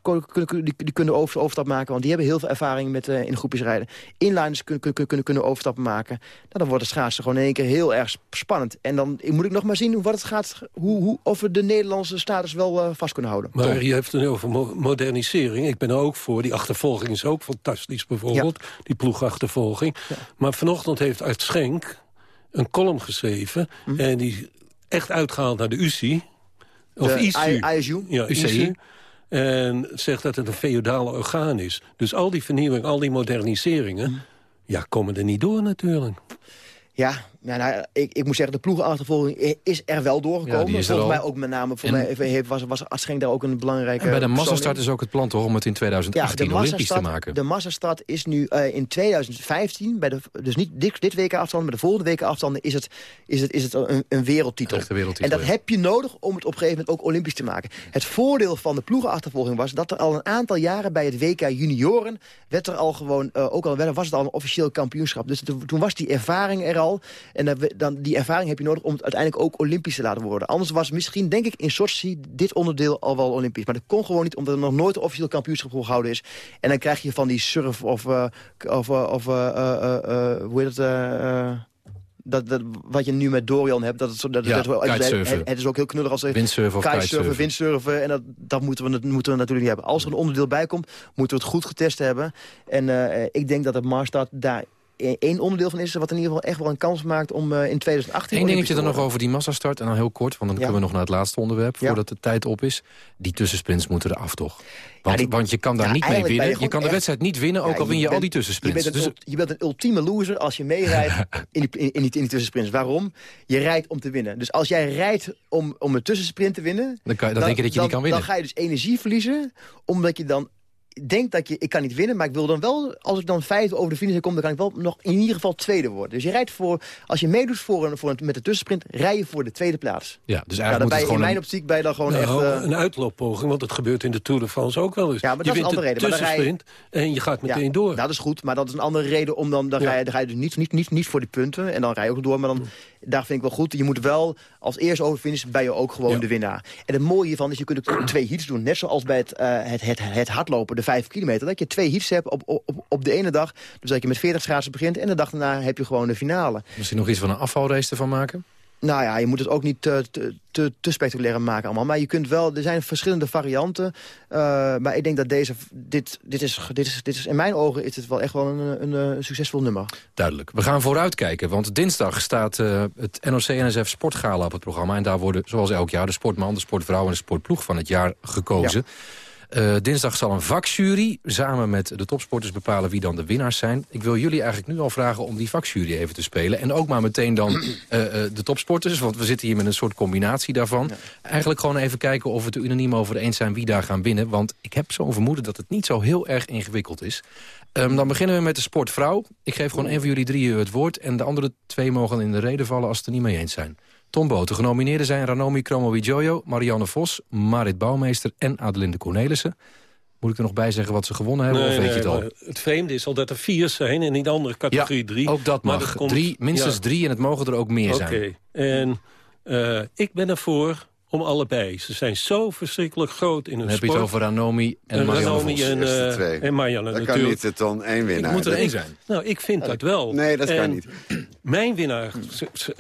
die, die kunnen over, overstap maken... want die hebben heel veel ervaring met eh, in groepjes rijden. Inliners kunnen, kunnen, kunnen, kunnen overstappen maken. Nou, dan wordt het schaatsen gewoon in één keer heel erg sp- spannend. En dan moet ik nog maar zien wat het gaat... Hoe, hoe, of we de Nederlandse status wel eh, vast kunnen houden. Maar Tom. je hebt het nu over mo- modernisering. Ik ben er ook voor. Die achtervolging is ook fantastisch bijvoorbeeld. Die ploegachtervolging. Maar vanochtend heeft Art Schenk een column geschreven... Hm. en die echt uitgehaald naar de UCI. Of De ISU. I- ISU? Ja, UCI. ISU. En zegt dat het een feodale orgaan is. Dus al die vernieuwing, al die moderniseringen... Hm. ja, komen er niet door natuurlijk. Ja, ja nou, ik, ik moet zeggen, de ploegenachtervolging is er wel doorgekomen. Ja, is er Volgens mij ook met name, voor En- mij was, was Aschenk daar ook een belangrijke En bij de massastart is ook het plan toch om het in 2018 olympisch te maken. De massastart is nu eh, in 2015, bij de, dus niet dit, dit WK afstand, maar de volgende WK afstanden is het, is het, is het een, een wereldtitel. Wereldtitel, en dat ja. heb je nodig om het op een gegeven moment ook olympisch te maken. Het voordeel van de ploegenachtervolging was dat er al een aantal jaren bij het WK junioren werd er al gewoon, eh, ook al was het al een officieel kampioenschap. Dus toen was die ervaring er al. En dan, dan, die ervaring heb je nodig om het uiteindelijk ook olympisch te laten worden. Anders was misschien, denk ik, in Sochi dit onderdeel al wel olympisch. Maar dat kon gewoon niet, omdat er nog nooit een officieel kampioenschap gehouden is. En dan krijg je van die surf of, eh, of, eh, of eh, eh, eh, hoe heet het... eh, eh, dat, dat, wat je nu met Dorian hebt, dat het, zo- dat, Ja, het, het, het is ook heel knullig als er Windsurfen of kitesurfen. windsurfen. En dat, dat moeten, we, moeten we natuurlijk niet hebben. Als er een onderdeel bij komt, moeten we het goed getest hebben. En eh, ik denk dat het Maastad daar één onderdeel van is... wat in ieder geval echt wel een kans maakt om eh, in 2018... Eén dingetje dan nog over die massastart. En dan heel kort, want dan Ja. kunnen we nog naar het laatste onderwerp... Ja. voordat de tijd op is. Die tussensprints moeten eraf, toch? Want, die- want je kan daar niet mee winnen. je Je kan de wedstrijd niet winnen, ook al win je, al bent- die tussensprints. Je bent, een, Dus je bent een ultieme loser als je meerijdt in, die, in, in, die, in die tussensprints. Waarom? Je rijdt om te winnen. Dus als jij rijdt om, om een tussensprint te winnen... Dan kan je- dan denk je dat je niet kan winnen. Dan ga je dus energie verliezen, omdat je dan denkt dat je, ik kan niet winnen, maar ik wil dan wel, als ik dan vijfde over de finish kom, dan kan ik wel nog in ieder geval tweede worden. Dus je rijdt voor, als je meedoet voor een, voor een, met de tussensprint, rij je voor de tweede plaats. ja, dus eigenlijk je, in mijn een- optiek ben je dan gewoon Nou, echt... eh, een uitlooppoging, want het gebeurt in de Tour de France ook wel eens. Ja, maar je dat is een andere reden. Maar dan rij en je gaat meteen ja, door. Dat is goed, maar dat is een andere reden om dan, dan, Ja. ga, je, dan ga je dus niet, niet, niet, niet voor die punten. En dan rij je ook door, maar dan, daar vind ik wel goed. Je moet wel, als eerst over finish, ben je ook gewoon Ja. de winnaar. En het mooie hiervan is, je kunt ook twee heats doen. Net zoals bij het, eh, het, het, het hardlopen, de vijf kilometer. Dat je twee heats hebt op, op, op de ene dag. Dus dat je met 40 schaatsen begint en de dag daarna heb je gewoon de finale. Misschien nog iets van een afvalrace ervan maken? Nou ja, je moet het ook niet te, te, te, te spectaculair maken allemaal. Maar je kunt wel, er zijn verschillende varianten. Eh, maar ik denk dat deze, dit, dit, is, dit, is, dit is, in mijn ogen is het wel echt wel een, een, een succesvol nummer. Duidelijk. We gaan vooruitkijken, want dinsdag staat eh, het NOC-NSF Sportgala op het programma. En daar worden, zoals elk jaar, de sportman, de sportvrouw en de sportploeg van het jaar gekozen. Eh, dinsdag zal een vakjury samen met de topsporters bepalen wie dan de winnaars zijn. Ik wil jullie eigenlijk nu al vragen om die vakjury even te spelen. En ook maar meteen dan eh, eh, de topsporters, want we zitten hier met een soort combinatie daarvan. Eigenlijk gewoon even kijken of we het er unaniem over eens zijn wie daar gaan winnen. Want ik heb zo'n vermoeden dat het niet zo heel erg ingewikkeld is. Ehm, dan beginnen we met de sportvrouw. Ik geef gewoon één van jullie drieën het woord. En de andere twee mogen in de reden vallen als ze het er niet mee eens zijn. Tom Boten. Genomineerden zijn Ranomi Kromowidjojo, Marianne Vos, Marit Bouwmeester en Adelinde Cornelissen. Moet ik er nog bij zeggen wat ze gewonnen hebben? Nee, of weet nee, je het al? het vreemde is al dat er vier zijn en de andere categorie drie. Ook dat Maar mag. komt- drie, minstens ja. drie en het mogen er ook meer Oké, zijn. en eh, ik ben ervoor om allebei. Ze zijn zo verschrikkelijk groot in hun Dan heb je sport. het over Ranomi en En Marianne Ranomi en, eh, twee. en Marianne Dat kan niet, het dan één winnaar. Ik moet er één zijn. Nou, ik vind dat wel. Nee, dat kan niet. Mijn winnaar,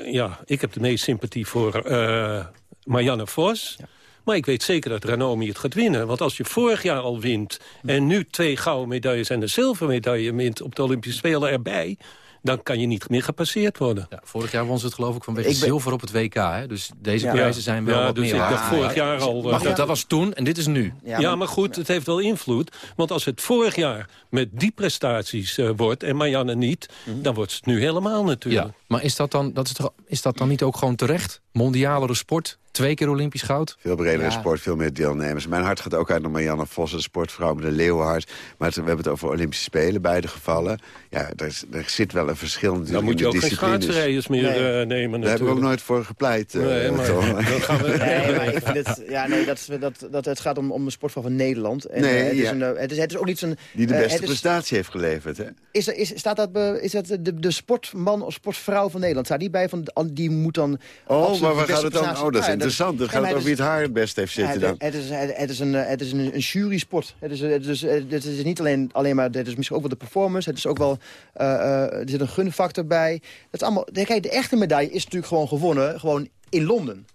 ja, ik heb de meeste sympathie voor eh, Marianne Vos. Maar ik weet zeker dat Ranomi het gaat winnen. Want als je vorig jaar al wint... en nu twee gouden medailles en een zilveren medaille wint... op de Olympische Spelen erbij... dan kan je niet meer gepasseerd worden. Ja, vorig jaar won ze het geloof ik vanwege Ik ben- zilver op het WK. Hè? Dus deze Ja. prijzen zijn wel Ja, wat dus meer ik dacht vorig jaar al, Maar goed, dat was toen en dit is nu. Ja, maar, goed, het heeft wel invloed. Want als het vorig jaar met die prestaties eh, wordt... en Marianne niet, dan wordt het nu helemaal natuurlijk. Ja, maar is dat dan, dat is toch, Is dat dan niet ook gewoon terecht? Mondialere sport, twee keer Olympisch goud? Veel bredere Ja. sport, veel meer deelnemers. Mijn hart gaat ook uit naar Marianne Vossen, de sportvrouw met een leeuwenhart. Maar het- we hebben het over Olympische Spelen, beide gevallen. Ja, er, er zit wel een verschil natuurlijk Dan moet je de ook geen schaatsrijders meer Nee. eh, nemen Daar heb ik ook natuurlijk. nooit voor gepleit. eh, Nee, maar dan gaan we... Nee, maar ik vind het... Ja, nee, dat, is- dat, dat, het gaat om, om de sportvrouw van Nederland. En, Nee, eh, het, is ja. een, het, is, het is ook niet zo'n... Die de beste is- prestatie heeft geleverd. Hè? Is, er, is, staat dat, is dat de, de sportman of sportvrouw van Nederland? Staat die bij van, die moet dan... Oh, maar waar gaat het dan? Oh, dat is interessant. Dan gaat het over wie het haar het best heeft zitten dan. het, is, het, is een, het is een, een jurysport. Het is, het, is, het is niet alleen, alleen maar, het is misschien ook wel de performance. Het is ook wel, eh, eh, er zit een gunfactor bij. Dat is allemaal, kijk, de echte medaille is natuurlijk gewoon gewonnen, gewoon in Londen.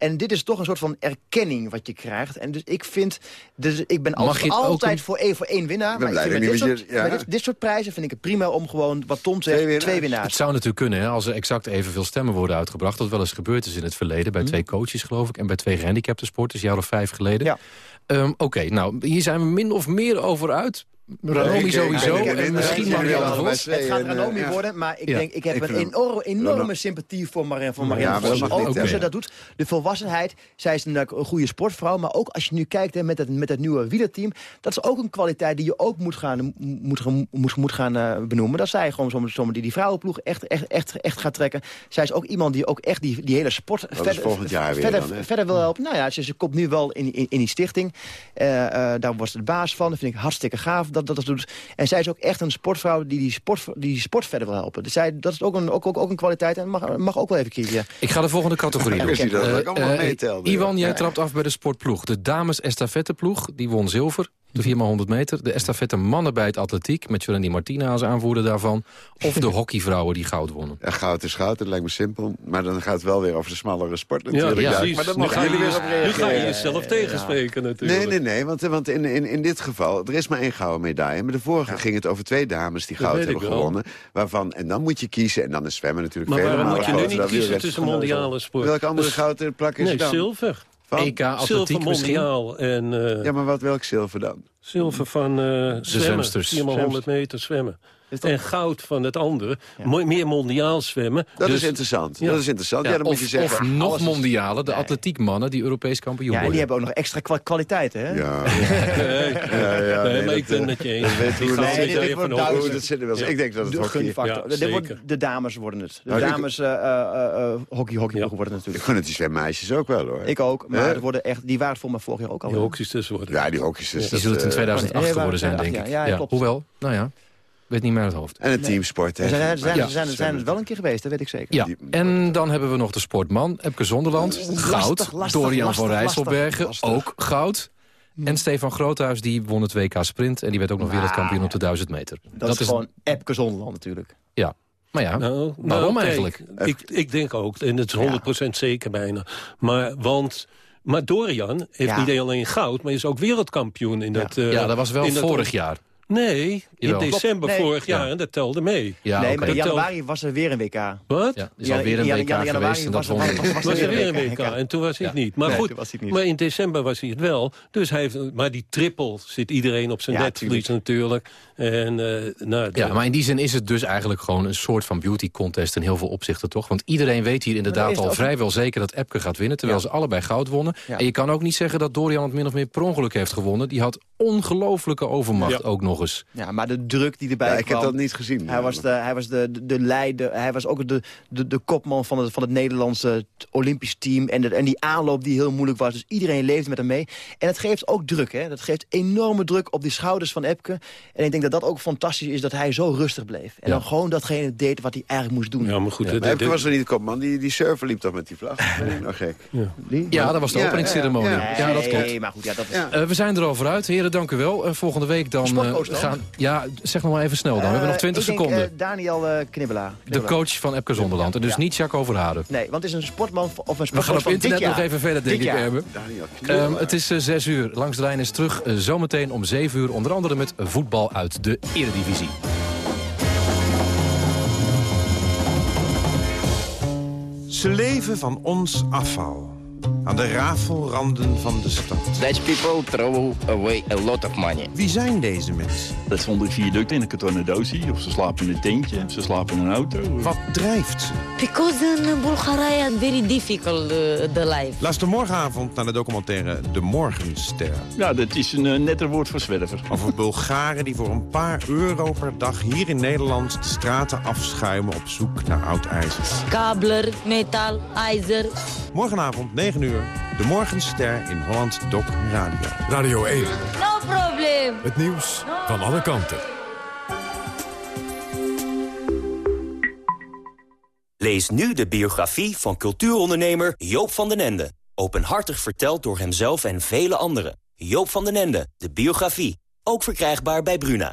En dit is toch een soort van erkenning wat je krijgt. En dus ik vind, dus ik ben Mag altijd, een- voor, één, voor één winnaar. ben Maar ik blij vind dat bij je dit, soort, ja. dit, dit soort prijzen vind ik het prima om gewoon, wat Tom zegt, Twee twee winnaars. Het zou natuurlijk kunnen hè, als er exact evenveel stemmen worden uitgebracht. Dat wel eens gebeurd is in het verleden. Bij twee coaches geloof ik. En bij twee gehandicapte sporters, een jaar of vijf geleden. Ja. Ehm, Oké, nou, hier zijn we min of meer over uit. Ranomi sowieso. ik- ik- ik- en misschien Marianne Vos. Het gaat eh, Ranomi ja. worden, maar ik, Ja. denk, ik heb Ik een enorme, sympathie voor, Marianne voor Marianne Vos. Ook hoe ze dat doet. De volwassenheid. Zij is een, een goede sportvrouw. Maar ook als je nu kijkt hè, met, het, met het nieuwe wielerteam. Dat is ook een kwaliteit die je ook moet gaan, moet, moet, moet gaan eh, benoemen. Dat zij gewoon zomaar, zomaar die, die vrouwenploeg echt, echt, echt, echt gaat trekken. Zij is ook iemand die ook echt die, die hele sport is volgend jaar weer verder, dan, verder wil helpen. Nou ja, ze, ze komt nu wel in, in, in die stichting. Eh, eh, daar was ze de baas van. Dat vind ik hartstikke gaaf dat dat, dat doet. En zij is ook echt een sportvrouw die die sport, die, sport verder wil helpen. Dus zij, dat is ook een, ook, ook, ook een kwaliteit en mag, mag ook wel even kiezen. Ik ga de volgende categorie doen. dat Eh, eh, Iwan, ja. jij trapt af bij de sportploeg. De dames estafetteploeg, die won zilver. De 4x100 meter. De estafette mannen bij het atletiek. Met Jorandi Martina als aanvoerder daarvan. Of de hockeyvrouwen die goud wonnen. Ja, goud is goud, dat lijkt me simpel. Maar dan gaat het wel weer over de smallere sport natuurlijk. ja, precies. Maar mogen ga je jullie weer je- op Nu ga je jezelf tegenspreken natuurlijk. Nee, nee, nee, want, want in, in, in dit geval, er is maar één gouden medaille. Maar de vorige ging het over twee dames die goud hebben gewonnen. Waarvan, en dan moet je kiezen, en dan is zwemmen natuurlijk Maar waarom moet je nu niet dan kiezen tussen mondiale sport? Welke andere Dus- gouden plak is Nee, er dan? zilver. Van? EK atletiek misschien? mondiaal en eh, Ja, maar wat, welk zilver dan? zilver van eh zwemmen. zwemsters. 400 meter zwemmen. Is dat- En goud van het andere. Mo- Meer mondiaal zwemmen. Dat Dus- is interessant. Ja. Dat is interessant. Ja, Ja, dan moet of, je zeggen... of nog alles is- mondiale, de atletiekmannen die Europees kampioen Ja, die hebben ook nog extra kwa- kwaliteiten, hè? Ja, Nee, ja, ja, nee, nee, maar ik dat, ben eh, het je eens. er. Ik denk dat het De hockey... de dames worden het. De die- dames eh, eh, eh, hockey, hockey worden het Ik natuurlijk. gun het die zwemmeisjes ook wel, hoor. Ik ook, maar het worden echt, die waren het voor me vorig jaar ook al. Die hockeysters worden. Ja, die hokjes. Die zullen het in eh, 2008 nee, geworden zijn, denk ik. ja, Ja, klopt. Hoewel, nou ja, weet niet meer uit het hoofd. En een teamsport, hè. Ze zijn, ze zijn, Ja. ze zijn, ze zijn het wel een keer geweest, dat weet ik zeker. Ja, en dan hebben we nog de sportman, Epke Zonderland, goud. lastig, Dorian lastig, van Rijsselbergen, lastig. ook goud. En Stefan Groothuis, die won het WK Sprint... en die werd ook nog Nou, wereldkampioen op de 1000 meter. Dat, is gewoon Epke Zonderland natuurlijk. Ja, maar ja, Nou, waarom nou, kijk, eigenlijk? Ik, ik denk ook, en het is 100% zeker bijna. Maar, want, maar Dorian heeft Ja. niet alleen goud, maar is ook wereldkampioen in dat... eh, Ja, dat was wel dat- vorig jaar. Nee, in Jawel. december Nee. vorig jaar, Ja. en dat telde mee. Ja, nee, maar in januari was er weer een WK. Wat? Ja, is alweer een WK ja, januari geweest en dat was- won was- hij. was- was er weer een WK. WK en toen was hij het niet. Maar Nee, goed, toen was hij het niet. maar in december was hij het wel. Dus hij heeft, maar die triple zit iedereen op zijn Ja, netvlies natuurlijk. En, eh, nou, Ja, maar in die zin is het dus eigenlijk gewoon een soort van beauty contest in heel veel opzichten, toch? Want iedereen weet hier inderdaad er al vrijwel zeker dat Epke gaat winnen, terwijl Ja. ze allebei goud wonnen. Ja. En je kan ook niet zeggen dat Dorian het min of meer per ongeluk heeft gewonnen. Die had ongelooflijke overmacht Ja. ook nog Ja, maar de druk die erbij Ja, ik heb kwam... dat niet gezien. Hij was de, hij was de, de, de leider, hij was ook de, de, de kopman van het, van het Nederlandse Olympisch team. En, de, en die aanloop die heel moeilijk was. Dus iedereen leefde met hem mee. En het geeft ook druk, hè. Dat geeft enorme druk op die schouders van Epke. En ik denk dat dat ook fantastisch is, dat hij zo rustig bleef. En Ja. dan gewoon datgene deed wat hij eigenlijk moest doen. ja, maar goed. Ja. de- Maar de- Epke was er niet de kopman. Die, die surfer liep toch met die vlag? Nou gek? Ja, dat was de Ja, openingsceremonie. ja, Ja, dat klopt. Nee, maar goed, ja, dat is... Ja. Eh, we zijn er al vooruit. Heren, dank u wel. Eh, volgende week dan, eh, gaan... Ja, zeg nog maar even snel dan. We hebben nog 20 ik denk, seconden. eh, Daniel eh, Knibbelaar. de coach van Epke Zonderland. En dus Ja. niet Jacques Overharen. Nee, want het is een sportman of een We sportman gaan op internet nog even verder, denk ik, hebben. Daniel Ehm, het is eh, zes uur. Langs de lijn is terug. eh, zometeen om zeven uur. Onder andere met voetbal uit de Eredivisie. Ze leven van ons afval. Aan de rafelranden van de stad. Dutch people throw away a lot of money. Wie zijn deze mensen? Dat stond in viaduct in een kartonnen doosje. Of ze slapen in een tentje, of ze slapen in een auto. Wat drijft ze? Because in Bulgaria very difficult uh, the life. Luister morgenavond naar de documentaire De Morgenster. Ja, dat is een uh, netter woord voor zwerver. Over Bulgaren die voor een paar euro per dag hier in Nederland de straten afschuimen op zoek naar oud ijzer. Kabler, metaal, ijzer. Morgenavond 9 uur, De Morgenster in Holland Doc Radio. Radio 1. No problem. Het nieuws van alle kanten. Lees nu de biografie van cultuurondernemer Joop van den Ende. Openhartig verteld door hemzelf en vele anderen. Joop van den Ende, de biografie. Ook verkrijgbaar bij Bruna.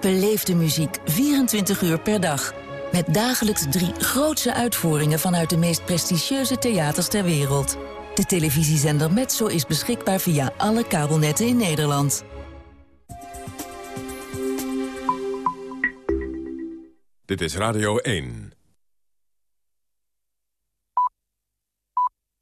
Beleefde muziek 24 uur per dag. Met dagelijks drie grootse uitvoeringen vanuit de meest prestigieuze theaters ter wereld. De televisiezender Metso is beschikbaar via alle kabelnetten in Nederland. Dit is Radio 1.